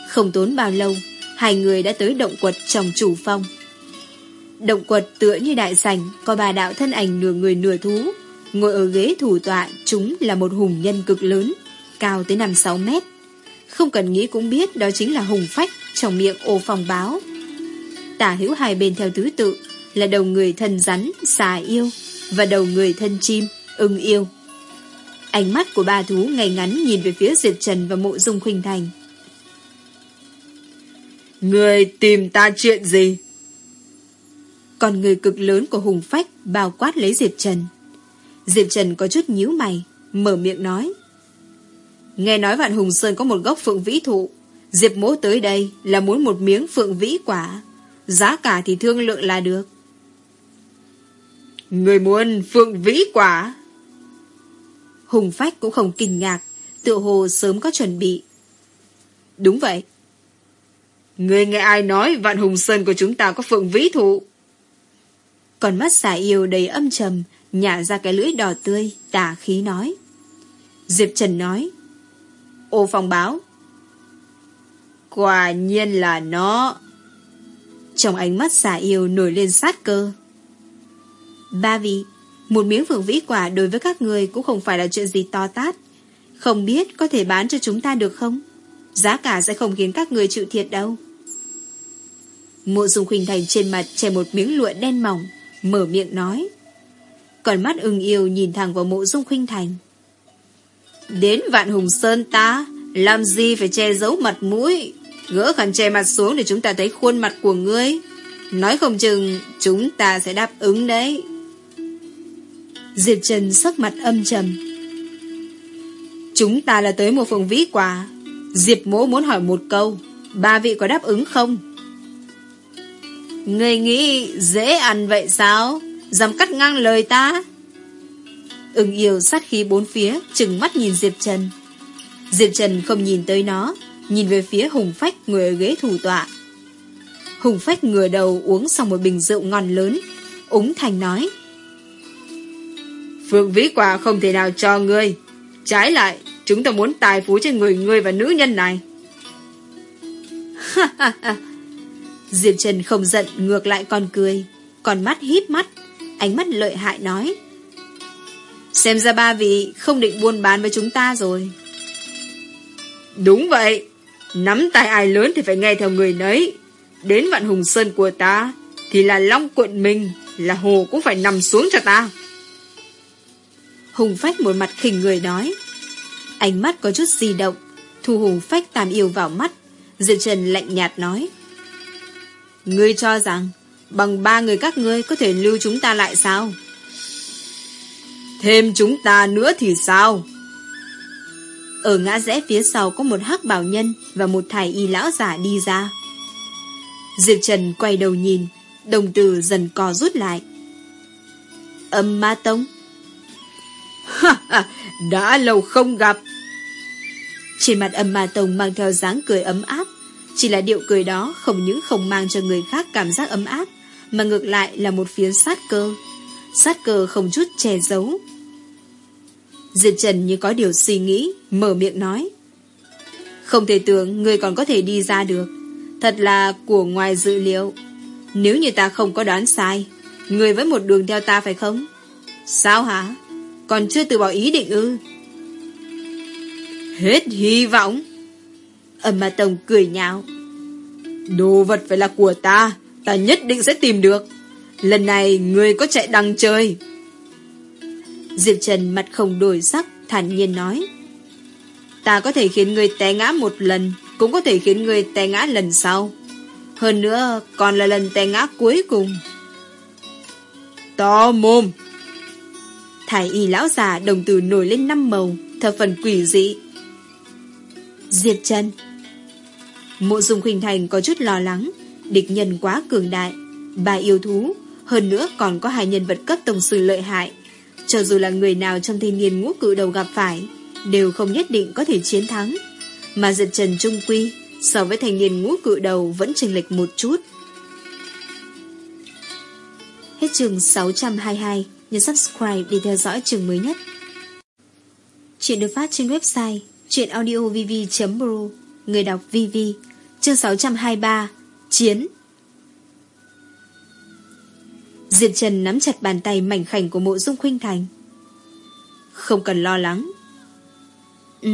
Speaker 1: Không tốn bao lâu, hai người đã tới động quật trong chủ phong. Động quật tựa như đại sảnh, có bà đạo thân ảnh nửa người nửa thú. Ngồi ở ghế thủ tọa, chúng là một hùng nhân cực lớn, cao tới 5-6 mét. Không cần nghĩ cũng biết đó chính là hùng phách trong miệng ô phong báo. Tả hữu hai bên theo thứ tự là đầu người thân rắn, xà yêu và đầu người thân chim, ưng yêu. Ánh mắt của ba thú ngay ngắn nhìn về phía Diệp Trần và mộ dung khuynh thành.
Speaker 2: Người tìm ta chuyện gì?
Speaker 1: Còn người cực lớn của Hùng Phách bao quát lấy Diệp Trần. Diệp Trần có chút nhíu mày, mở miệng nói. Nghe nói Vạn Hùng Sơn có một gốc phượng vĩ thụ. Diệp mỗ tới đây là muốn một miếng phượng vĩ quả. Giá cả thì thương lượng là được.
Speaker 2: Người muốn phượng vĩ quả?
Speaker 1: Hùng Phách cũng không kinh ngạc, tựa hồ sớm có chuẩn bị. Đúng vậy.
Speaker 2: Người nghe ai nói Vạn Hùng Sơn của chúng ta có phượng vĩ thụ?
Speaker 1: Còn mắt xả yêu đầy âm trầm, nhả ra cái lưỡi đỏ tươi, tả khí nói. Diệp Trần nói. Ô phòng báo.
Speaker 2: Quả nhiên là nó.
Speaker 1: Trong ánh mắt xả yêu nổi lên sát cơ. Ba vị, một miếng phượng vĩ quả đối với các người cũng không phải là chuyện gì to tát. Không biết có thể bán cho chúng ta được không? Giá cả sẽ không khiến các người chịu thiệt đâu. Mộ dung khuynh thành trên mặt che một miếng lụa đen mỏng, mở miệng nói. Còn mắt ưng yêu nhìn thẳng vào mộ dung khuynh thành.
Speaker 2: Đến vạn hùng sơn ta, làm gì phải che giấu mặt mũi? Gỡ khăn che mặt xuống để chúng ta thấy khuôn mặt của ngươi. Nói không chừng chúng ta sẽ đáp ứng đấy.
Speaker 1: Diệp Trần sắc mặt âm trầm.
Speaker 2: Chúng ta là tới một phòng vĩ quả. Diệp mỗ muốn hỏi một câu. Ba vị có đáp ứng không? Người nghĩ dễ ăn vậy sao? Dám cắt ngang lời ta
Speaker 1: Ưng yêu sát khí bốn phía, Trừng mắt nhìn Diệp Trần Diệp Trần không nhìn tới nó, Nhìn về phía Hùng Phách ngồi ở ghế thủ tọa Hùng Phách ngửa đầu uống xong một bình rượu ngon lớn, Úng thành nói
Speaker 2: Phượng Vĩ Quả không thể nào cho ngươi. Trái lại, Chúng ta muốn tài phú trên người ngươi và nữ nhân này. (laughs)
Speaker 1: Diệp Trần không giận, ngược lại còn cười, Còn mắt híp mắt, Ánh mắt lợi hại nói. Xem ra ba vị không định buôn bán với chúng ta rồi.
Speaker 2: Đúng vậy, Nắm tay ai lớn thì phải nghe theo người nấy. Đến vạn hùng sơn của ta Thì là long cuộn mình, Là hồ cũng phải nằm xuống cho ta.
Speaker 1: Hùng phách một mặt khỉnh người nói. Ánh mắt có chút di động. Thu hùng phách tam yêu vào mắt. Diệp Trần lạnh nhạt nói. Ngươi cho rằng Bằng ba người các ngươi có thể lưu chúng ta lại sao?
Speaker 2: Thêm chúng ta nữa thì sao?
Speaker 1: Ở ngã rẽ phía sau có một hắc bảo nhân Và một thải y lão giả đi ra. Diệp Trần quay đầu nhìn, Đồng từ dần co rút lại. Âm ma tông
Speaker 2: đã lâu không gặp.
Speaker 1: Trên mặt âm ma tông mang theo dáng cười ấm áp, Chỉ là điệu cười đó không những không mang cho người khác cảm giác ấm áp, Mà ngược lại là một phiến sát cơ. Sát cơ không chút che giấu. Diệp Trần như có điều suy nghĩ, Mở miệng nói, Không thể tưởng người còn có thể đi ra được. Thật là của ngoài dự liệu. Nếu như ta không có đoán sai Người với một đường theo ta phải không? Sao hả? Còn chưa từ bỏ ý định ư?
Speaker 2: Hết hy vọng.
Speaker 1: Âm ma tông cười nhạo.
Speaker 2: Đồ vật phải là của ta Ta nhất định sẽ tìm được. Lần này người có chạy đằng chơi
Speaker 1: Diệp Trần mặt không đổi sắc, Thản nhiên nói. Ta có thể khiến người té ngã một lần, Cũng có thể khiến người té ngã lần sau. Hơn nữa, còn là lần té ngã cuối cùng.
Speaker 2: To mồm
Speaker 1: Thải y lão già đồng từ nổi lên năm màu, thập phần quỷ dị. Diệt Trần. Mộ dung khuynh thành có chút lo lắng, Địch nhân quá cường đại Ba yêu thú, Hơn nữa còn có hai nhân vật cấp tổng sư lợi hại. Cho dù là người nào trong thanh niên ngũ cự đầu gặp phải, Đều không nhất định có thể chiến thắng. Mà Diệp Trần Trung Quy, So với thanh niên ngũ cự đầu Vẫn chênh lệch một chút. Hết chương 622 Nhấn subscribe để theo dõi trường mới nhất. Chuyện được phát trên website chuyenaudiovv.ru Người đọc VV Chương 623 Chiến. Diệp Trần nắm chặt bàn tay mảnh khảnh của mộ dung khuynh thành. Không cần lo lắng. Ừ.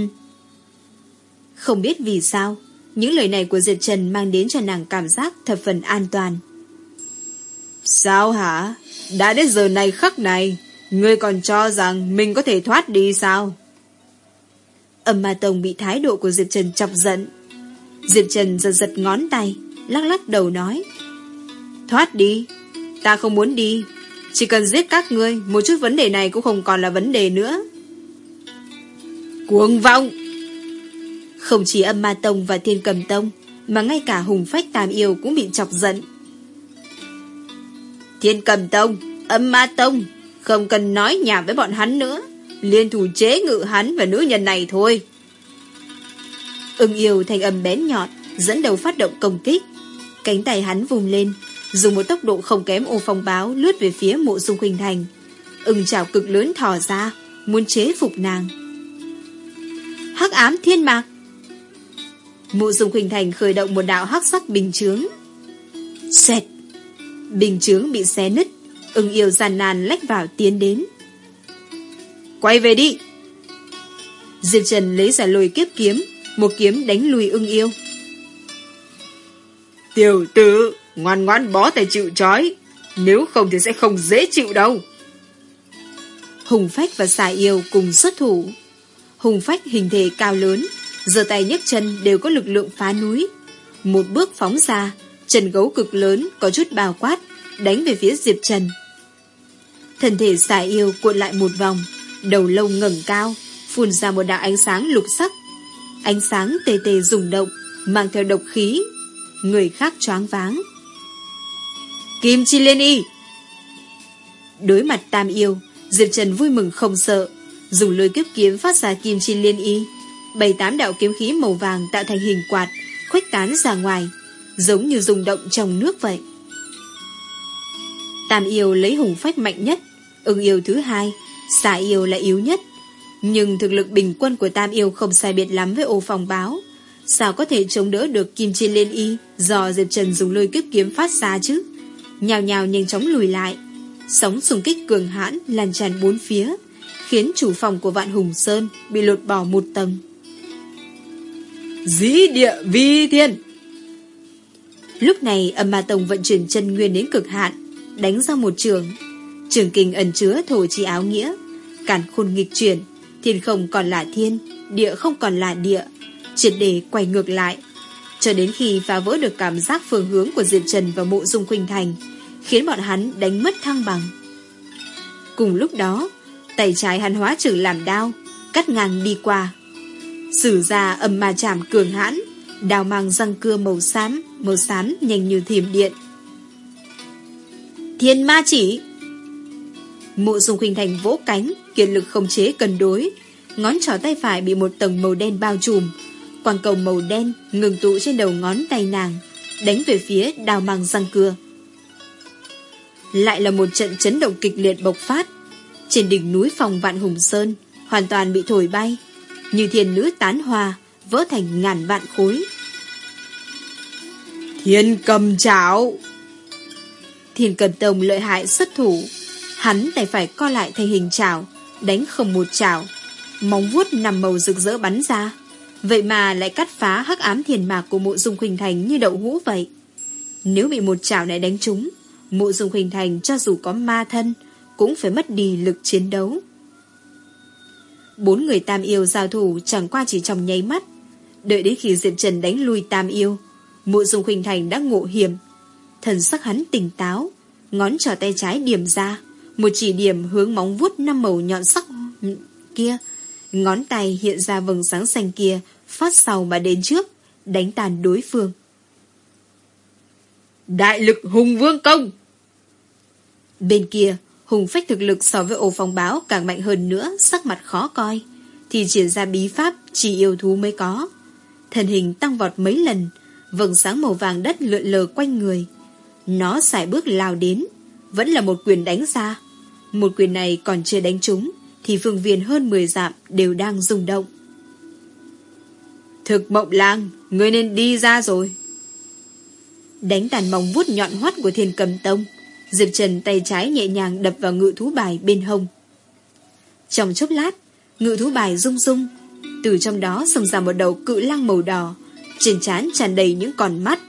Speaker 1: Không biết vì sao, Những lời này của Diệp Trần mang đến cho nàng cảm giác thập phần an toàn.
Speaker 2: Sao hả? Đã đến giờ này khắc này Ngươi còn cho rằng mình có thể thoát đi sao?
Speaker 1: Âm ma tông bị thái độ của Diệp Trần chọc giận. Diệp Trần giật giật ngón tay, lắc lắc đầu nói.
Speaker 2: Thoát đi, ta không muốn đi. Chỉ cần giết các ngươi, một chút vấn đề này cũng không còn là vấn đề nữa. Cuồng vọng!
Speaker 1: Không chỉ âm ma tông và thiên cầm tông, mà ngay cả hùng phách tam yêu cũng bị chọc giận.
Speaker 2: Thiên cầm tông, âm ma tông, không cần nói nhảm với bọn hắn nữa liên thủ chế ngự hắn và nữ nhân này thôi.
Speaker 1: Ưng yêu thành âm bén nhọn, dẫn đầu phát động công kích. Cánh tay hắn vùng lên, dùng một tốc độ không kém ô phong báo lướt về phía mộ dung khuynh thành. Ưng chảo cực lớn thò ra, muốn chế phục nàng. Hắc ám thiên mạc Mộ dung khuynh thành khởi động một đạo hắc sắc bình chướng. Xẹt! Bình chướng bị xé nứt, ưng yêu gian nan lách vào tiến đến.
Speaker 2: Quay về đi.
Speaker 1: Diệp Trần lấy ra lùi kiếp kiếm Một kiếm đánh lùi ưng yêu.
Speaker 2: Tiểu tử Ngoan ngoan bó tay chịu trói Nếu không thì sẽ không dễ chịu đâu.
Speaker 1: Hùng Phách và xà yêu cùng xuất thủ. Hùng Phách hình thể cao lớn giờ tay nhấc chân đều có lực lượng phá núi. Một bước phóng ra trần gấu cực lớn có chút bao quát Đánh về phía Diệp Trần Thân thể xà yêu cuộn lại một vòng đầu lâu ngẩng cao, phun ra một đạo ánh sáng lục sắc. Ánh sáng tê tê rung động, mang theo độc khí. Người khác choáng váng.
Speaker 2: Kim Chi Liên Y
Speaker 1: Đối mặt tam yêu, Diệp Trần vui mừng không sợ, dùng lôi kiếp kiếm phát ra kim chi liên y. Bảy tám đạo kiếm khí màu vàng tạo thành hình quạt, khuếch tán ra ngoài, giống như rung động trong nước vậy. Tam yêu lấy hùng phách mạnh nhất, ưng yêu thứ hai, xà yêu là yếu nhất. Nhưng thực lực bình quân của tam yêu không sai biệt lắm với ô phòng báo. Sao có thể chống đỡ được kim chi liên y do Diệp Trần dùng lôi kiếp kiếm phát ra chứ? Nhào nhào nhanh chóng lùi lại. Sóng xung kích cường hãn lan tràn bốn phía, khiến chủ phòng của Vạn Hùng Sơn bị lột bỏ một tầng.
Speaker 2: Dĩ địa vi thiên
Speaker 1: Lúc này âm ma tông vận chuyển chân nguyên đến cực hạn, đánh ra một trường. Trường kinh ẩn chứa thổ chi áo nghĩa, cản khôn nghịch chuyển, thiên không còn là thiên, địa không còn là địa, triệt để quay ngược lại, cho đến khi phá vỡ được cảm giác phương hướng của Diệp Trần và mộ dung khuynh thành, khiến bọn hắn đánh mất thăng bằng. Cùng lúc đó, tay trái hắn hóa trừ làm đao, cắt ngang đi qua. Sử ra âm ma chạm cường hãn, đào mang răng cưa màu xám, màu xám nhanh như thiểm điện. Thiên ma chỉ! Mộ dung khuynh thành vỗ cánh, kiệt lực không chế cân đối. Ngón trỏ tay phải bị một tầng màu đen bao trùm. Quang cầu màu đen ngừng tụ trên đầu ngón tay nàng, đánh về phía đào mang răng cưa. Lại là một trận chấn động kịch liệt bộc phát. Trên đỉnh núi phòng Vạn Hùng Sơn, hoàn toàn bị thổi bay, như thiên nữ tán hoa, vỡ thành ngàn vạn khối.
Speaker 2: Thiên cầm chảo!
Speaker 1: Thiên cầm tông lợi hại xuất thủ, hắn đành phải co lại thành hình chảo, đánh không một chảo, móng vuốt nằm màu rực rỡ bắn ra. Vậy mà lại cắt phá hắc ám thiền mạc của mộ dung khuynh thành như đậu hũ vậy. Nếu bị một chảo này đánh trúng, mộ dung khuynh thành cho dù có ma thân, cũng phải mất đi lực chiến đấu. Bốn người tam yêu giao thủ chẳng qua chỉ trong nháy mắt. Đợi đến khi Diệp Trần đánh lui tam yêu, mộ dung khuynh thành đã ngộ hiểm. Thần sắc hắn tỉnh táo, ngón trỏ tay trái điểm ra, một chỉ điểm hướng móng vuốt năm màu nhọn sắc kia. Ngón tay hiện ra vầng sáng xanh kia, phát sau mà đến trước, đánh tàn đối phương.
Speaker 2: Đại lực hùng vương công!
Speaker 1: Bên kia, hùng phách thực lực so với ổ phòng báo càng mạnh hơn nữa, sắc mặt khó coi. Thì triển ra bí pháp chỉ yêu thú mới có. Thần hình tăng vọt mấy lần, vầng sáng màu vàng đất lượn lờ quanh người. Nó xài bước lao đến, vẫn là một quyền đánh ra. Một quyền này còn chưa đánh trúng, thì phương viên hơn 10 dạm đều đang rung động.
Speaker 2: Thực mộng lang, ngươi nên đi ra rồi.
Speaker 1: Đánh tàn móng vuốt nhọn hoắt của thiên cầm tông, Diệp Trần tay trái nhẹ nhàng đập vào ngự thú bài bên hông. Trong chốc lát, ngự thú bài rung rung, từ trong đó xông ra một đầu cự lăng màu đỏ, trên trán tràn đầy những con mắt,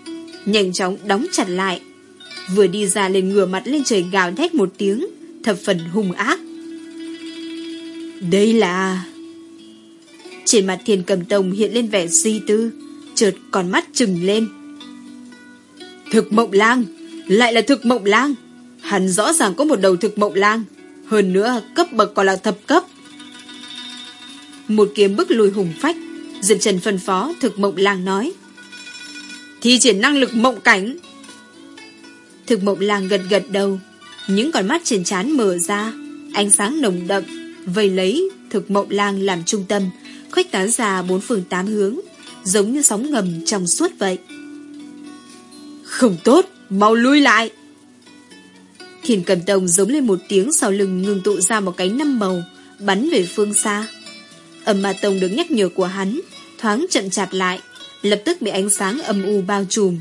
Speaker 1: nhanh chóng đóng chặt lại. Vừa đi ra lên ngửa mặt lên trời gào thét một tiếng, thập phần hung ác. Đây là... Trên mặt thiền cầm tông hiện lên vẻ suy tư, chợt con mắt trừng lên.
Speaker 2: Thực mộng lang, lại là thực mộng lang. Hắn rõ ràng có một đầu thực mộng lang, hơn nữa cấp bậc còn là thập cấp.
Speaker 1: Một kiếm bức lùi hùng phách, Diệp Trần phân phó thực mộng lang nói.
Speaker 2: Thi triển năng lực mộng cảnh.
Speaker 1: Thực mộng lang gật gật đầu, những con mắt trên trán mở ra, ánh sáng nồng đậm, vây lấy thực mộng lang làm trung tâm, khuếch tán ra bốn phương tám hướng, giống như sóng ngầm trong suốt vậy.
Speaker 2: Không tốt, mau lui lại.
Speaker 1: Thiền cầm tông giống lên một tiếng sau lưng ngừng tụ ra một cánh năm màu, bắn về phương xa. Âm ma tông được nhắc nhở của hắn, thoáng chậm chạp lại, lập tức bị ánh sáng âm u bao trùm.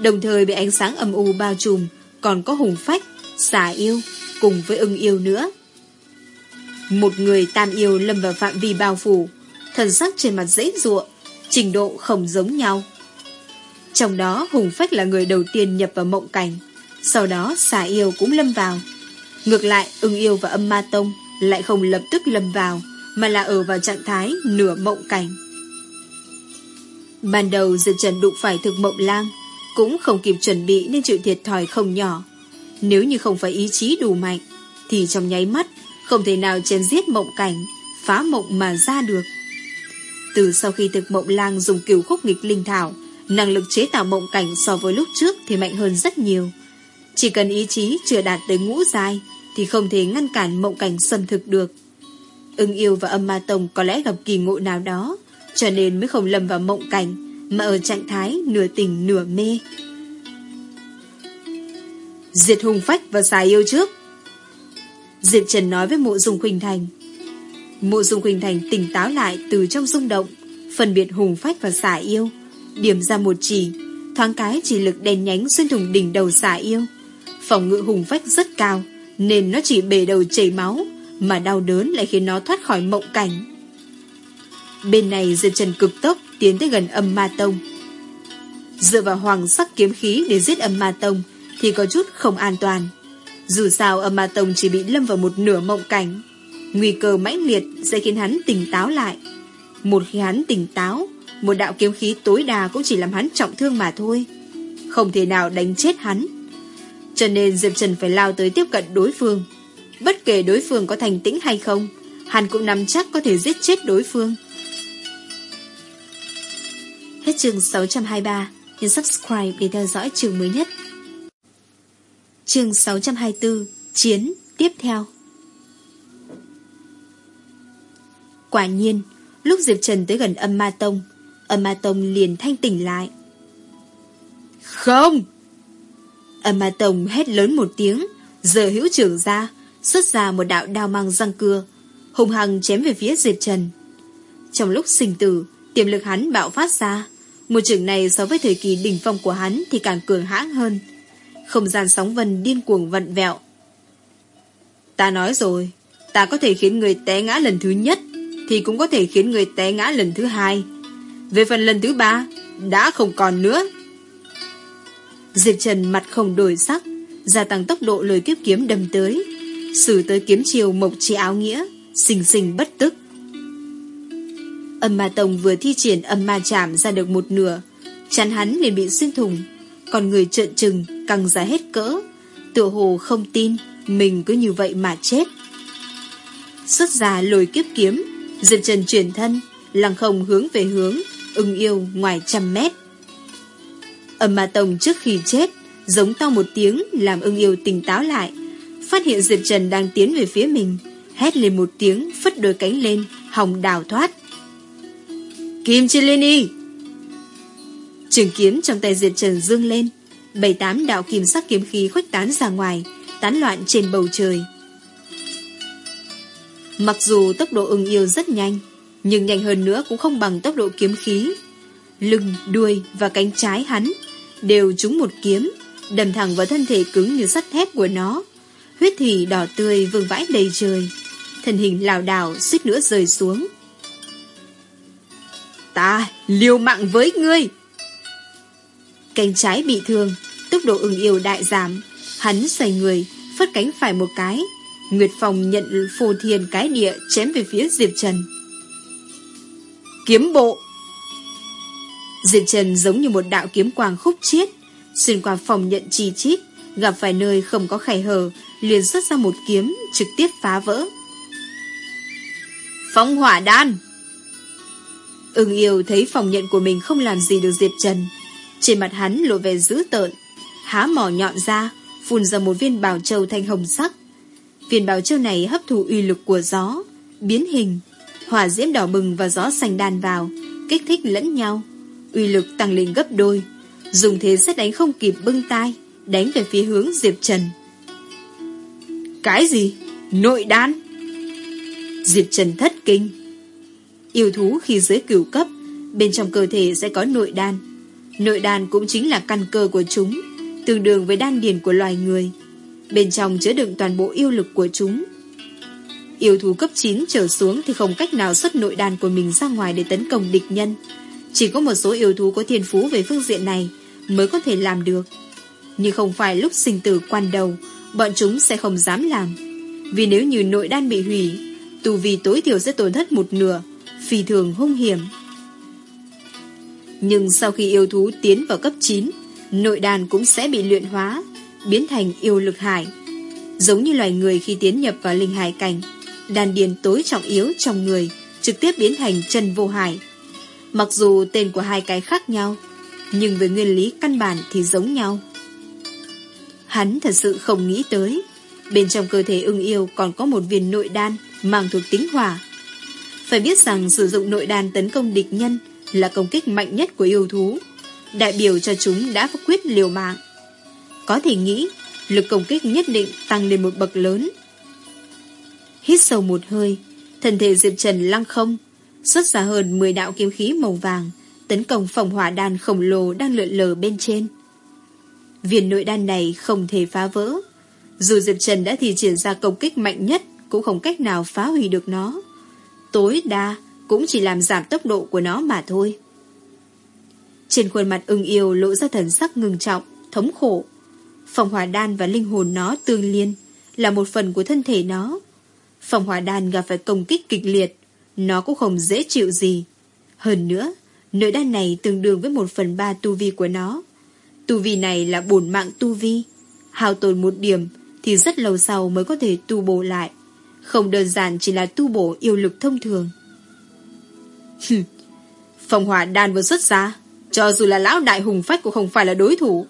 Speaker 1: Đồng thời bị ánh sáng âm u bao trùm, còn có hùng phách, xà yêu, cùng với ưng yêu nữa. Một người tam yêu lâm vào phạm vi bao phủ, thần sắc trên mặt dễ dụa, trình độ không giống nhau. Trong đó Hùng Phách là người đầu tiên nhập vào mộng cảnh, sau đó xà yêu cũng lâm vào. Ngược lại, ưng yêu và âm ma tông lại không lập tức lâm vào, mà là ở vào trạng thái nửa mộng cảnh. Ban đầu Diệp Trần đụng phải thực mộng lang, cũng không kịp chuẩn bị nên chịu thiệt thòi không nhỏ. Nếu như không phải ý chí đủ mạnh, thì trong nháy mắt không thể nào chém giết mộng cảnh, phá mộng mà ra được. Từ sau khi thực mộng lang dùng kiều khúc nghịch linh thảo, năng lực chế tạo mộng cảnh so với lúc trước thì mạnh hơn rất nhiều. Chỉ cần ý chí chưa đạt tới ngũ dài, thì không thể ngăn cản mộng cảnh xâm thực được. Ưng yêu và âm ma tông có lẽ gặp kỳ ngộ nào đó, cho nên mới không lâm vào mộng cảnh, mà ở trạng thái nửa tỉnh nửa mê. Diệt hùng phách và xài yêu trước. Diệp Trần nói với mộ dung Khuynh Thành. Mộ dung Khuynh Thành tỉnh táo lại từ trong rung động, phân biệt hùng phách và xả yêu, điểm ra một chỉ, thoáng cái chỉ lực đèn nhánh xuyên thủng đỉnh đầu xả yêu. Phòng ngự hùng phách rất cao, nên nó chỉ bể đầu chảy máu, mà đau đớn lại khiến nó thoát khỏi mộng cảnh. Bên này Diệp Trần cực tốc tiến tới gần âm ma tông. Dựa vào hoàng sắc kiếm khí để giết âm ma tông thì có chút không an toàn. Dù sao âm ma tông chỉ bị lâm vào một nửa mộng cảnh. Nguy cơ mãnh liệt sẽ khiến hắn tỉnh táo lại. Một khi hắn tỉnh táo, một đạo kiếm khí tối đa cũng chỉ làm hắn trọng thương mà thôi. Không thể nào đánh chết hắn. Cho nên Diệp Trần phải lao tới tiếp cận đối phương. Bất kể đối phương có thành tĩnh hay không, hắn cũng nắm chắc có thể giết chết đối phương. Hết chương 623, nhấn subscribe để theo dõi chương mới nhất. Chương 624, Chiến, tiếp theo. Quả nhiên, lúc Diệp Trần tới gần âm ma tông, âm ma tông liền thanh tỉnh lại.
Speaker 2: Không!
Speaker 1: Âm ma tông hét lớn một tiếng, giờ hữu trưởng ra, xuất ra một đạo đao mang răng cưa, hùng hăng chém về phía Diệp Trần. Trong lúc sinh tử, tiềm lực hắn bạo phát ra, một trường này so với thời kỳ đỉnh phong của hắn thì càng cường hãng hơn. Không gian sóng vân điên cuồng vận vẹo. Ta nói rồi, ta có thể khiến người té ngã lần thứ nhất, thì cũng có thể khiến người té ngã lần thứ hai. Về phần lần thứ ba, đã không còn nữa. Diệp Trần mặt không đổi sắc, gia tăng tốc độ lời kiếp kiếm đâm tới, xử tới kiếm chiều mộc chi áo nghĩa, xình xình bất tức. Âm ma tông vừa thi triển âm ma chạm ra được một nửa, chắn hắn liền bị xuyên thủng, còn người trợn trừng căng ra hết cỡ, tựa hồ không tin mình cứ như vậy mà chết. Xuất ra lồi kiếp kiếm, Diệp Trần chuyển thân, lăng không hướng về hướng, ưng yêu ngoài trăm mét. Âm ma tông trước khi chết, giống to một tiếng làm ưng yêu tỉnh táo lại, phát hiện Diệp Trần đang tiến về phía mình, hét lên một tiếng, phất đôi cánh lên, hòng đào thoát. Kim Chi Liên Y Trường kiếm trong tay Diệp Trần dương lên, bảy tám đạo kim sắc kiếm khí khuếch tán ra ngoài, tán loạn trên bầu trời. Mặc dù tốc độ ưng yêu rất nhanh, nhưng nhanh hơn nữa cũng không bằng tốc độ kiếm khí. Lưng, đuôi và cánh trái hắn đều trúng một kiếm, đầm thẳng vào thân thể cứng như sắt thép của nó. Huyết thủy đỏ tươi vương vãi đầy trời, thân hình lảo đảo suýt nữa rơi xuống. Ta liều mạng với ngươi! Cánh trái bị thương, tốc độ ưng yêu đại giảm. Hắn xoay người, phất cánh phải một cái. Nguyệt Phòng nhận phù thiền cái địa chém về phía Diệp Trần. Kiếm bộ! Diệp Trần giống như một đạo kiếm quang khúc chiết, xuyên qua phòng nhận chi chít, gặp phải nơi không có khải hở, liền xuất ra một kiếm, trực tiếp phá vỡ. Phóng hỏa đan! Ưng yêu thấy phòng nhận của mình không làm gì được Diệp Trần. Trên mặt hắn lộ vẻ dữ tợn, há mỏ nhọn ra, phun ra một viên bảo châu thanh hồng sắc. Viên bảo châu này hấp thụ uy lực của gió, biến hình, hỏa diễm đỏ bừng và gió xanh đan vào, kích thích lẫn nhau. Uy lực tăng lên gấp đôi, dùng thế xét đánh không kịp bưng tay, đánh về phía hướng Diệp Trần. Cái gì? Nội đan? Diệp Trần thất kinh. Yêu thú khi dưới cửu cấp, bên trong cơ thể sẽ có nội đan. Nội đan cũng chính là căn cơ của chúng, tương đương với đan điền của loài người. Bên trong chứa đựng toàn bộ yêu lực của chúng. Yêu thú cấp 9 trở xuống thì không cách nào xuất nội đan của mình ra ngoài để tấn công địch nhân. Chỉ có một số yêu thú có thiên phú về phương diện này mới có thể làm được. Nhưng không phải lúc sinh tử quan đầu, bọn chúng sẽ không dám làm. Vì nếu như nội đan bị hủy, tù vì tối thiểu sẽ tổn thất một nửa, phi thường hung hiểm. Nhưng sau khi yêu thú tiến vào cấp 9, nội đan cũng sẽ bị luyện hóa, biến thành yêu lực hải. Giống như loài người khi tiến nhập vào linh hải cảnh, đan điền tối trọng yếu trong người trực tiếp biến thành chân vô hải. Mặc dù tên của hai cái khác nhau, nhưng về nguyên lý căn bản thì giống nhau. Hắn thật sự không nghĩ tới, Bên trong cơ thể ưng yêu còn có một viên nội đan mang thuộc tính hỏa. Phải biết rằng sử dụng nội đan tấn công địch nhân là công kích mạnh nhất của yêu thú. Đại biểu cho chúng đã có quyết liều mạng. Có thể nghĩ, lực công kích nhất định tăng lên một bậc lớn. Hít sâu một hơi, thân thể Diệp Trần lăng không, xuất ra hơn 10 đạo kiếm khí màu vàng, tấn công phòng hỏa đan khổng lồ đang lượn lờ bên trên. Viên nội đan này không thể phá vỡ. Dù Diệp Trần đã thi triển ra công kích mạnh nhất, cũng không cách nào phá hủy được nó. Tối đa cũng chỉ làm giảm tốc độ của nó mà thôi. Trên khuôn mặt ưng yêu lộ ra thần sắc ngừng trọng, thống khổ. Phòng hỏa đan và linh hồn nó tương liên, là một phần của thân thể nó. Phòng hỏa đan gặp phải công kích kịch liệt, nó cũng không dễ chịu gì. Hơn nữa, nội đan này tương đương với một phần ba tu vi của nó. Tu vi này là bổn mạng tu vi. hao tồn một điểm thì rất lâu sau mới có thể tu bổ lại. Không đơn giản chỉ là tu bổ yêu lực thông thường. (laughs) Phòng hỏa đan vừa xuất ra, cho dù là lão đại hùng phách cũng không phải là đối thủ.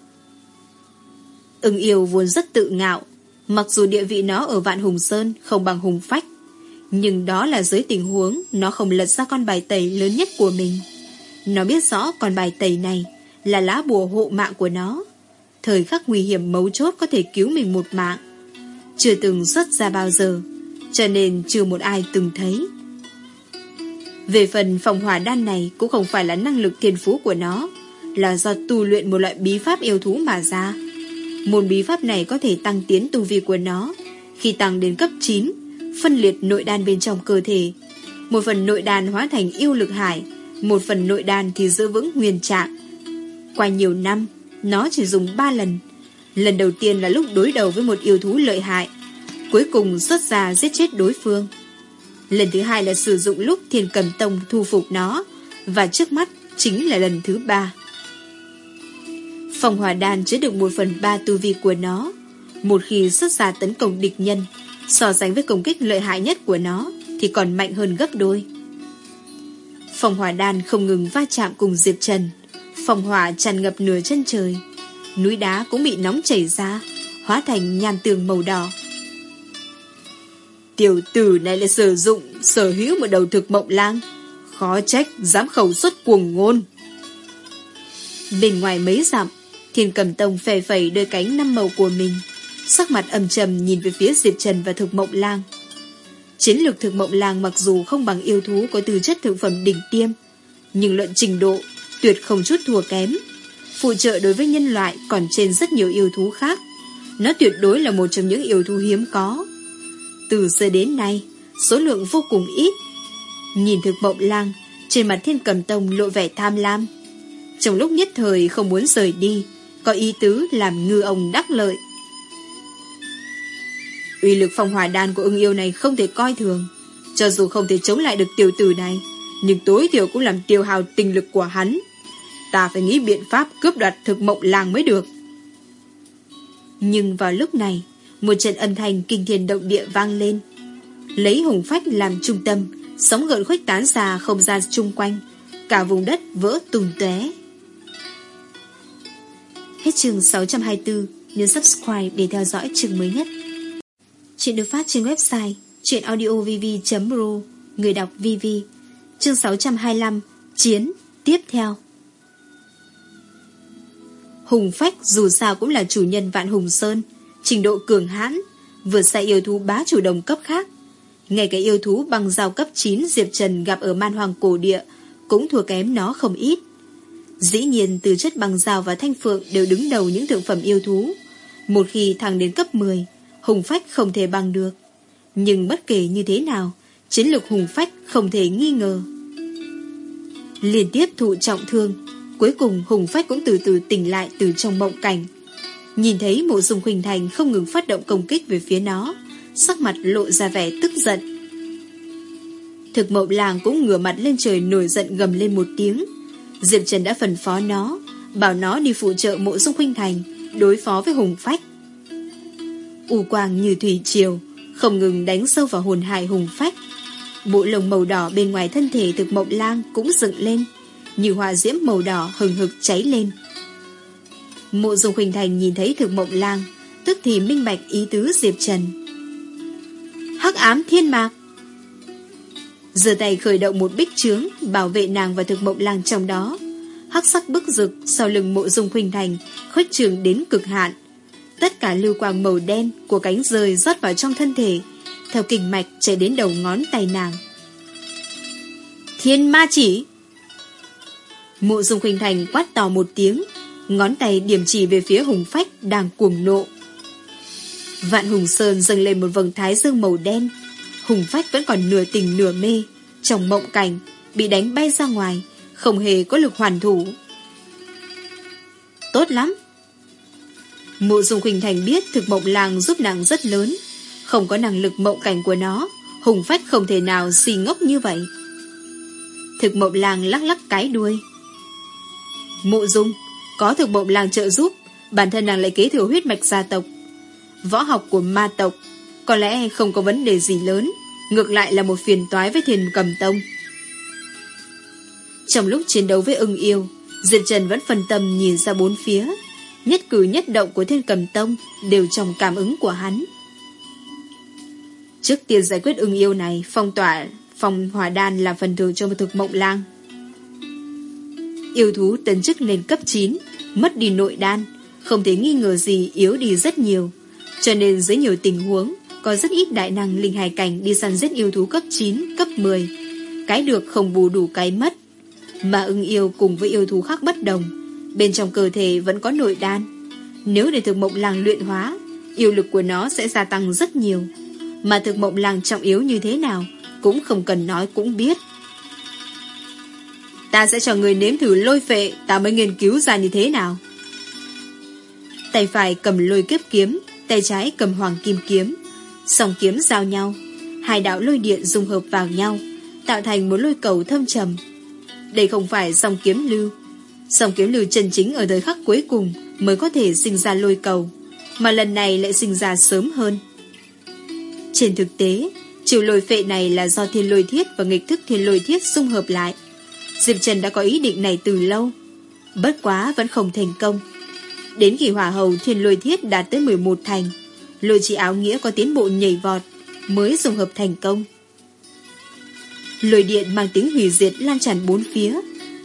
Speaker 1: Ưng yêu vốn rất tự ngạo, mặc dù địa vị nó ở vạn hùng sơn không bằng hùng phách, nhưng đó là dưới tình huống nó không lật ra con bài tẩy lớn nhất của mình. Nó biết rõ con bài tẩy này là lá bùa hộ mạng của nó. Thời khắc nguy hiểm mấu chốt có thể cứu mình một mạng. Chưa từng xuất ra bao giờ, cho nên chưa một ai từng thấy. Về phần phòng hỏa đan này cũng không phải là năng lực thiên phú của nó, là do tu luyện một loại bí pháp yêu thú mà ra. Môn bí pháp này có thể tăng tiến tu vi của nó. Khi tăng đến cấp 9, phân liệt nội đan bên trong cơ thể. Một phần nội đan hóa thành yêu lực hải, một phần nội đan thì giữ vững nguyên trạng. Qua nhiều năm, nó chỉ dùng 3 lần. Lần đầu tiên là lúc đối đầu với một yêu thú lợi hại, cuối cùng xuất ra giết chết đối phương. Lần thứ hai là sử dụng lúc Thiên Cầm Tông thu phục nó, và trước mắt chính là lần thứ ba. Phòng hỏa đan chứa được một phần ba tu vi của nó. Một khi xuất ra tấn công địch nhân, so sánh với công kích lợi hại nhất của nó, thì còn mạnh hơn gấp đôi. Phòng hỏa đan không ngừng va chạm cùng Diệp Trần. Phòng hỏa tràn ngập nửa chân trời. Núi đá cũng bị nóng chảy ra, hóa thành nhàn tường màu đỏ. Tiểu tử này lại sử dụng sở hữu một đầu thực mộng lang. Khó trách dám khẩu xuất cuồng ngôn. Bên ngoài mấy dặm, thiên cầm tông phè phẩy đôi cánh năm màu của mình. Sắc mặt âm trầm nhìn về phía Diệp Trần và thực mộng lang. Chiến lược thực mộng lang mặc dù không bằng yêu thú có tư chất thực phẩm đỉnh tiêm, nhưng luận trình độ tuyệt không chút thua kém. Phụ trợ đối với nhân loại còn trên rất nhiều yêu thú khác. Nó tuyệt đối là một trong những yêu thú hiếm có. Từ xưa đến nay, số lượng vô cùng ít. Nhìn thực mộng lang, trên mặt thiên cầm tông lộ vẻ tham lam. Trong lúc nhất thời không muốn rời đi, có ý tứ làm ngư ông đắc lợi. Uy lực phong hỏa đan của ưng yêu này không thể coi thường. Cho dù không thể chống lại được tiểu tử này, nhưng tối thiểu cũng làm tiêu hào tình lực của hắn. Ta phải nghĩ biện pháp cướp đoạt thực mộng làng mới được. Nhưng vào lúc này, một trận âm thanh kinh thiên động địa vang lên. Lấy hùng phách làm trung tâm, sóng gợn khuếch tán ra không gian chung quanh, cả vùng đất vỡ tùng tóe. Hết chương 624, nhấn subscribe để theo dõi chương mới nhất. Chuyện được phát trên website chuyenaudiovv.ro Người đọc VV Chương 625 Chiến Tiếp theo. Hùng Phách dù sao cũng là chủ nhân Vạn Hùng Sơn Trình độ cường hãn Vượt xa yêu thú bá chủ đồng cấp khác. Ngay cái yêu thú bằng giao cấp 9 Diệp Trần gặp ở man hoàng cổ địa Cũng thua kém nó không ít. Dĩ nhiên từ chất bằng rào và thanh phượng Đều đứng đầu những thượng phẩm yêu thú. Một khi thăng đến cấp 10 Hùng Phách không thể bằng được. Nhưng bất kể như thế nào, chiến lược Hùng Phách không thể nghi ngờ. Liên tiếp thụ trọng thương, cuối cùng Hùng Phách cũng từ từ tỉnh lại từ trong mộng cảnh. Nhìn thấy mộ dung Huỳnh Thành không ngừng phát động công kích về phía nó, sắc mặt lộ ra vẻ tức giận. Thực mộng làng cũng ngửa mặt lên trời nổi giận gầm lên một tiếng. Diệp Trần đã phần phó nó, bảo nó đi phụ trợ mộ dung Huỳnh Thành, đối phó với Hùng Phách u quang như thủy triều, không ngừng đánh sâu vào hồn hài hùng phách. Bộ lồng màu đỏ bên ngoài thân thể thực mộng lang cũng dựng lên, như hoa diễm màu đỏ hừng hực cháy lên. Mộ dung Huỳnh Thành nhìn thấy thực mộng lang, tức thì minh bạch ý tứ Diệp Trần. Hắc ám thiên mạc giơ tay khởi động một bích trướng Bảo vệ nàng và thực mộng lang trong đó Hắc sắc bức rực Sau lưng mộ dung khuynh thành Khuếch trường đến cực hạn Tất cả lưu quang màu đen của cánh rơi rót vào trong thân thể theo kinh mạch chạy đến đầu ngón tay nàng. Thiên ma chỉ. Mộ dung khuynh thành quát to một tiếng, Ngón tay điểm chỉ về phía hùng phách Đang cuồng nộ. Vạn hùng sơn dâng lên một vầng thái dương màu đen, Hùng phách vẫn còn nửa tình nửa mê, Trong mộng cảnh Bị đánh bay ra ngoài, Không hề có lực hoàn thủ. Tốt lắm. Mộ dung khuynh thành biết thực mộng làng giúp nàng rất lớn không có năng lực mộng cảnh của nó, Hùng phách không thể nào xì ngốc như vậy. Thực mộng làng lắc lắc cái đuôi. Mộ dung, Có thực mộng làng trợ giúp, Bản thân nàng lại kế thừa huyết mạch gia tộc. Võ học của ma tộc Có lẽ không có vấn đề gì lớn, Ngược lại là một phiền toái với thiền cầm tông. Trong lúc chiến đấu với ưng yêu, Diệp Trần vẫn phân tâm nhìn ra bốn phía. Nhất cử nhất động của thiên cầm tông Đều trong cảm ứng của hắn. Trước tiên giải quyết ưng yêu này Phong tỏa Phòng hỏa đan là phần thưởng cho một thực mộng lang. Yêu thú tấn chức lên cấp 9 Mất đi nội đan Không thể nghi ngờ gì yếu đi rất nhiều. Cho nên dưới nhiều tình huống Có rất ít đại năng linh hài cảnh Đi săn giết yêu thú cấp 9, cấp 10 Cái được không bù đủ cái mất Mà ưng yêu cùng với yêu thú khác bất đồng. Bên trong cơ thể vẫn có nội đan. Nếu để thực mộng làng luyện hóa Yêu lực của nó sẽ gia tăng rất nhiều. Mà thực mộng làng trọng yếu như thế nào, Cũng không cần nói cũng biết. Ta sẽ cho người nếm thử lôi phệ, Ta mới nghiên cứu ra như thế nào. Tay phải cầm lôi kiếp kiếm, Tay trái cầm hoàng kim kiếm. Song kiếm giao nhau, Hai đạo lôi điện dung hợp vào nhau, Tạo thành một lôi cầu thâm trầm. Đây không phải song kiếm lưu. Song kiếm lưu chân chính ở thời khắc cuối cùng Mới có thể sinh ra lôi cầu, Mà lần này lại sinh ra sớm hơn. Trên thực tế, Chiều lôi phệ này là do thiên lôi thiết Và nghịch thức thiên lôi thiết dung hợp lại. Diệp Trần đã có ý định này từ lâu. Bất quá vẫn không thành công. Đến khi hỏa hầu thiên lôi thiết đạt tới 11 thành, Lôi chỉ áo nghĩa có tiến bộ nhảy vọt, Mới dùng hợp thành công. Lôi điện mang tính hủy diệt lan tràn bốn phía.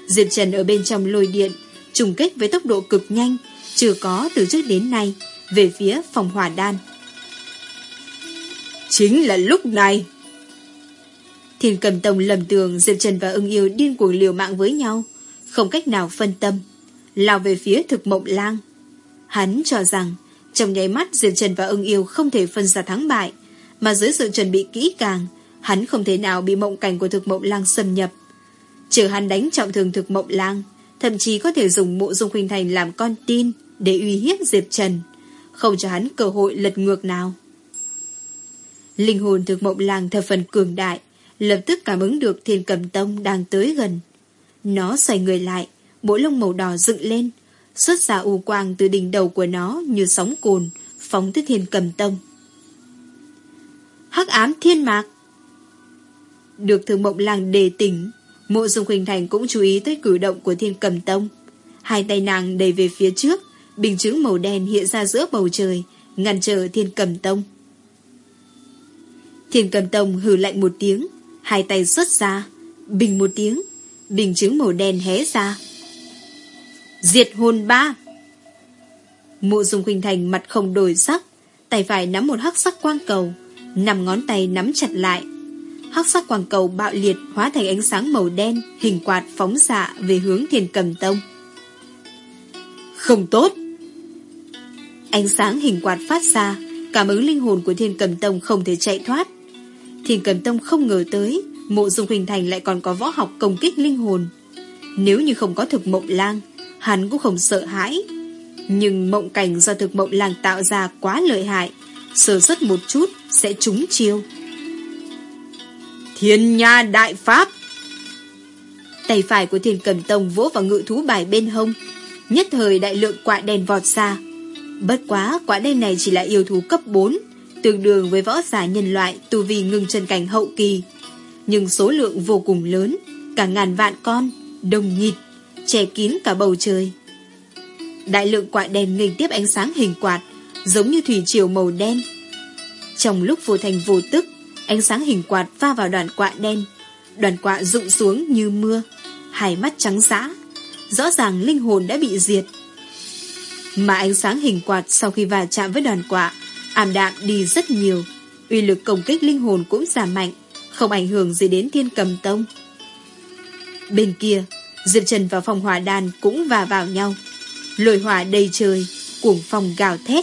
Speaker 1: Diệp Trần ở bên trong lôi điện, trùng kích với tốc độ cực nhanh, Chưa có từ trước đến nay, Về phía phòng hỏa đan. Chính là lúc này. Thiên cầm tông lầm tường, Diệp Trần và ưng yêu điên cuồng liều mạng với nhau. Không cách nào phân tâm, Lao về phía thực mộng lang. Hắn cho rằng, Trong nháy mắt Diệp Trần và ưng yêu không thể phân ra thắng bại, Mà dưới sự chuẩn bị kỹ càng, Hắn không thể nào bị mộng cảnh của thực mộng lang xâm nhập. Trừ hắn đánh trọng thương thực mộng lang, Thậm chí có thể dùng mộ dung khuynh thành làm con tin Để uy hiếp Diệp Trần. Không cho hắn cơ hội lật ngược nào. Linh hồn thực mộng lang thập phần cường đại lập tức cảm ứng được thiên cầm tông đang tới gần. Nó xoay người lại, bộ lông màu đỏ dựng lên, xuất ra u quang từ đỉnh đầu của nó như sóng cồn, phóng tới thiên cầm tông. Hắc ám thiên mạc Được thường mộng làng đề tỉnh, mộ dung huỳnh thành cũng chú ý tới cử động của thiên cầm tông. Hai tay nàng đẩy về phía trước, bình chứng màu đen hiện ra giữa bầu trời, ngăn trở thiên cầm tông. Thiên cầm tông hừ lạnh một tiếng, hai tay xuất ra, bình một tiếng, bình chứng màu đen hé ra. Diệt hồn ba! Mộ dung khuynh thành mặt không đổi sắc, tay phải nắm một hắc sắc quang cầu, nằm ngón tay nắm chặt lại. Hắc sắc quang cầu bạo liệt hóa thành ánh sáng màu đen, hình quạt phóng xạ về hướng thiền cầm tông. Không tốt! Ánh sáng hình quạt phát ra, cảm ứng linh hồn của thiên cầm tông không thể chạy thoát. Thiên Cầm Tông không ngờ tới, Mộ Dung Huỳnh Thành lại còn có võ học công kích linh hồn. Nếu như không có thực mộng lang, Hắn cũng không sợ hãi. Nhưng mộng cảnh do thực mộng lang tạo ra quá lợi hại, Sơ xuất một chút sẽ trúng chiêu. Thiên Nha Đại Pháp! Tay phải của Thiên Cầm Tông vỗ vào ngự thú bài bên hông, Nhất thời đại lượng quạ đen vọt xa Bất quá quả đen này chỉ là yêu thú cấp 4 tương đương với võ giả nhân loại tu vi ngừng chân cảnh hậu kỳ. Nhưng số lượng vô cùng lớn, cả ngàn vạn con, đồng nhịt che kín cả bầu trời. Đại lượng quạ đen nghênh tiếp ánh sáng hình quạt, giống như thủy triều màu đen. Trong lúc vô thành vô tức, ánh sáng hình quạt pha vào đoàn quạ đen. Đoàn quạ rụng xuống như mưa, hai mắt trắng dã. Rõ ràng linh hồn đã bị diệt. Mà ánh sáng hình quạt sau khi va chạm với đoàn quạ, ảm đạm đi rất nhiều. Uy lực công kích linh hồn cũng giảm mạnh, không ảnh hưởng gì đến thiên cầm tông. Bên kia, Diệp Trần và phòng hỏa đàn cũng va vào nhau. Lôi hỏa đầy trời, cuồng phong gào thét.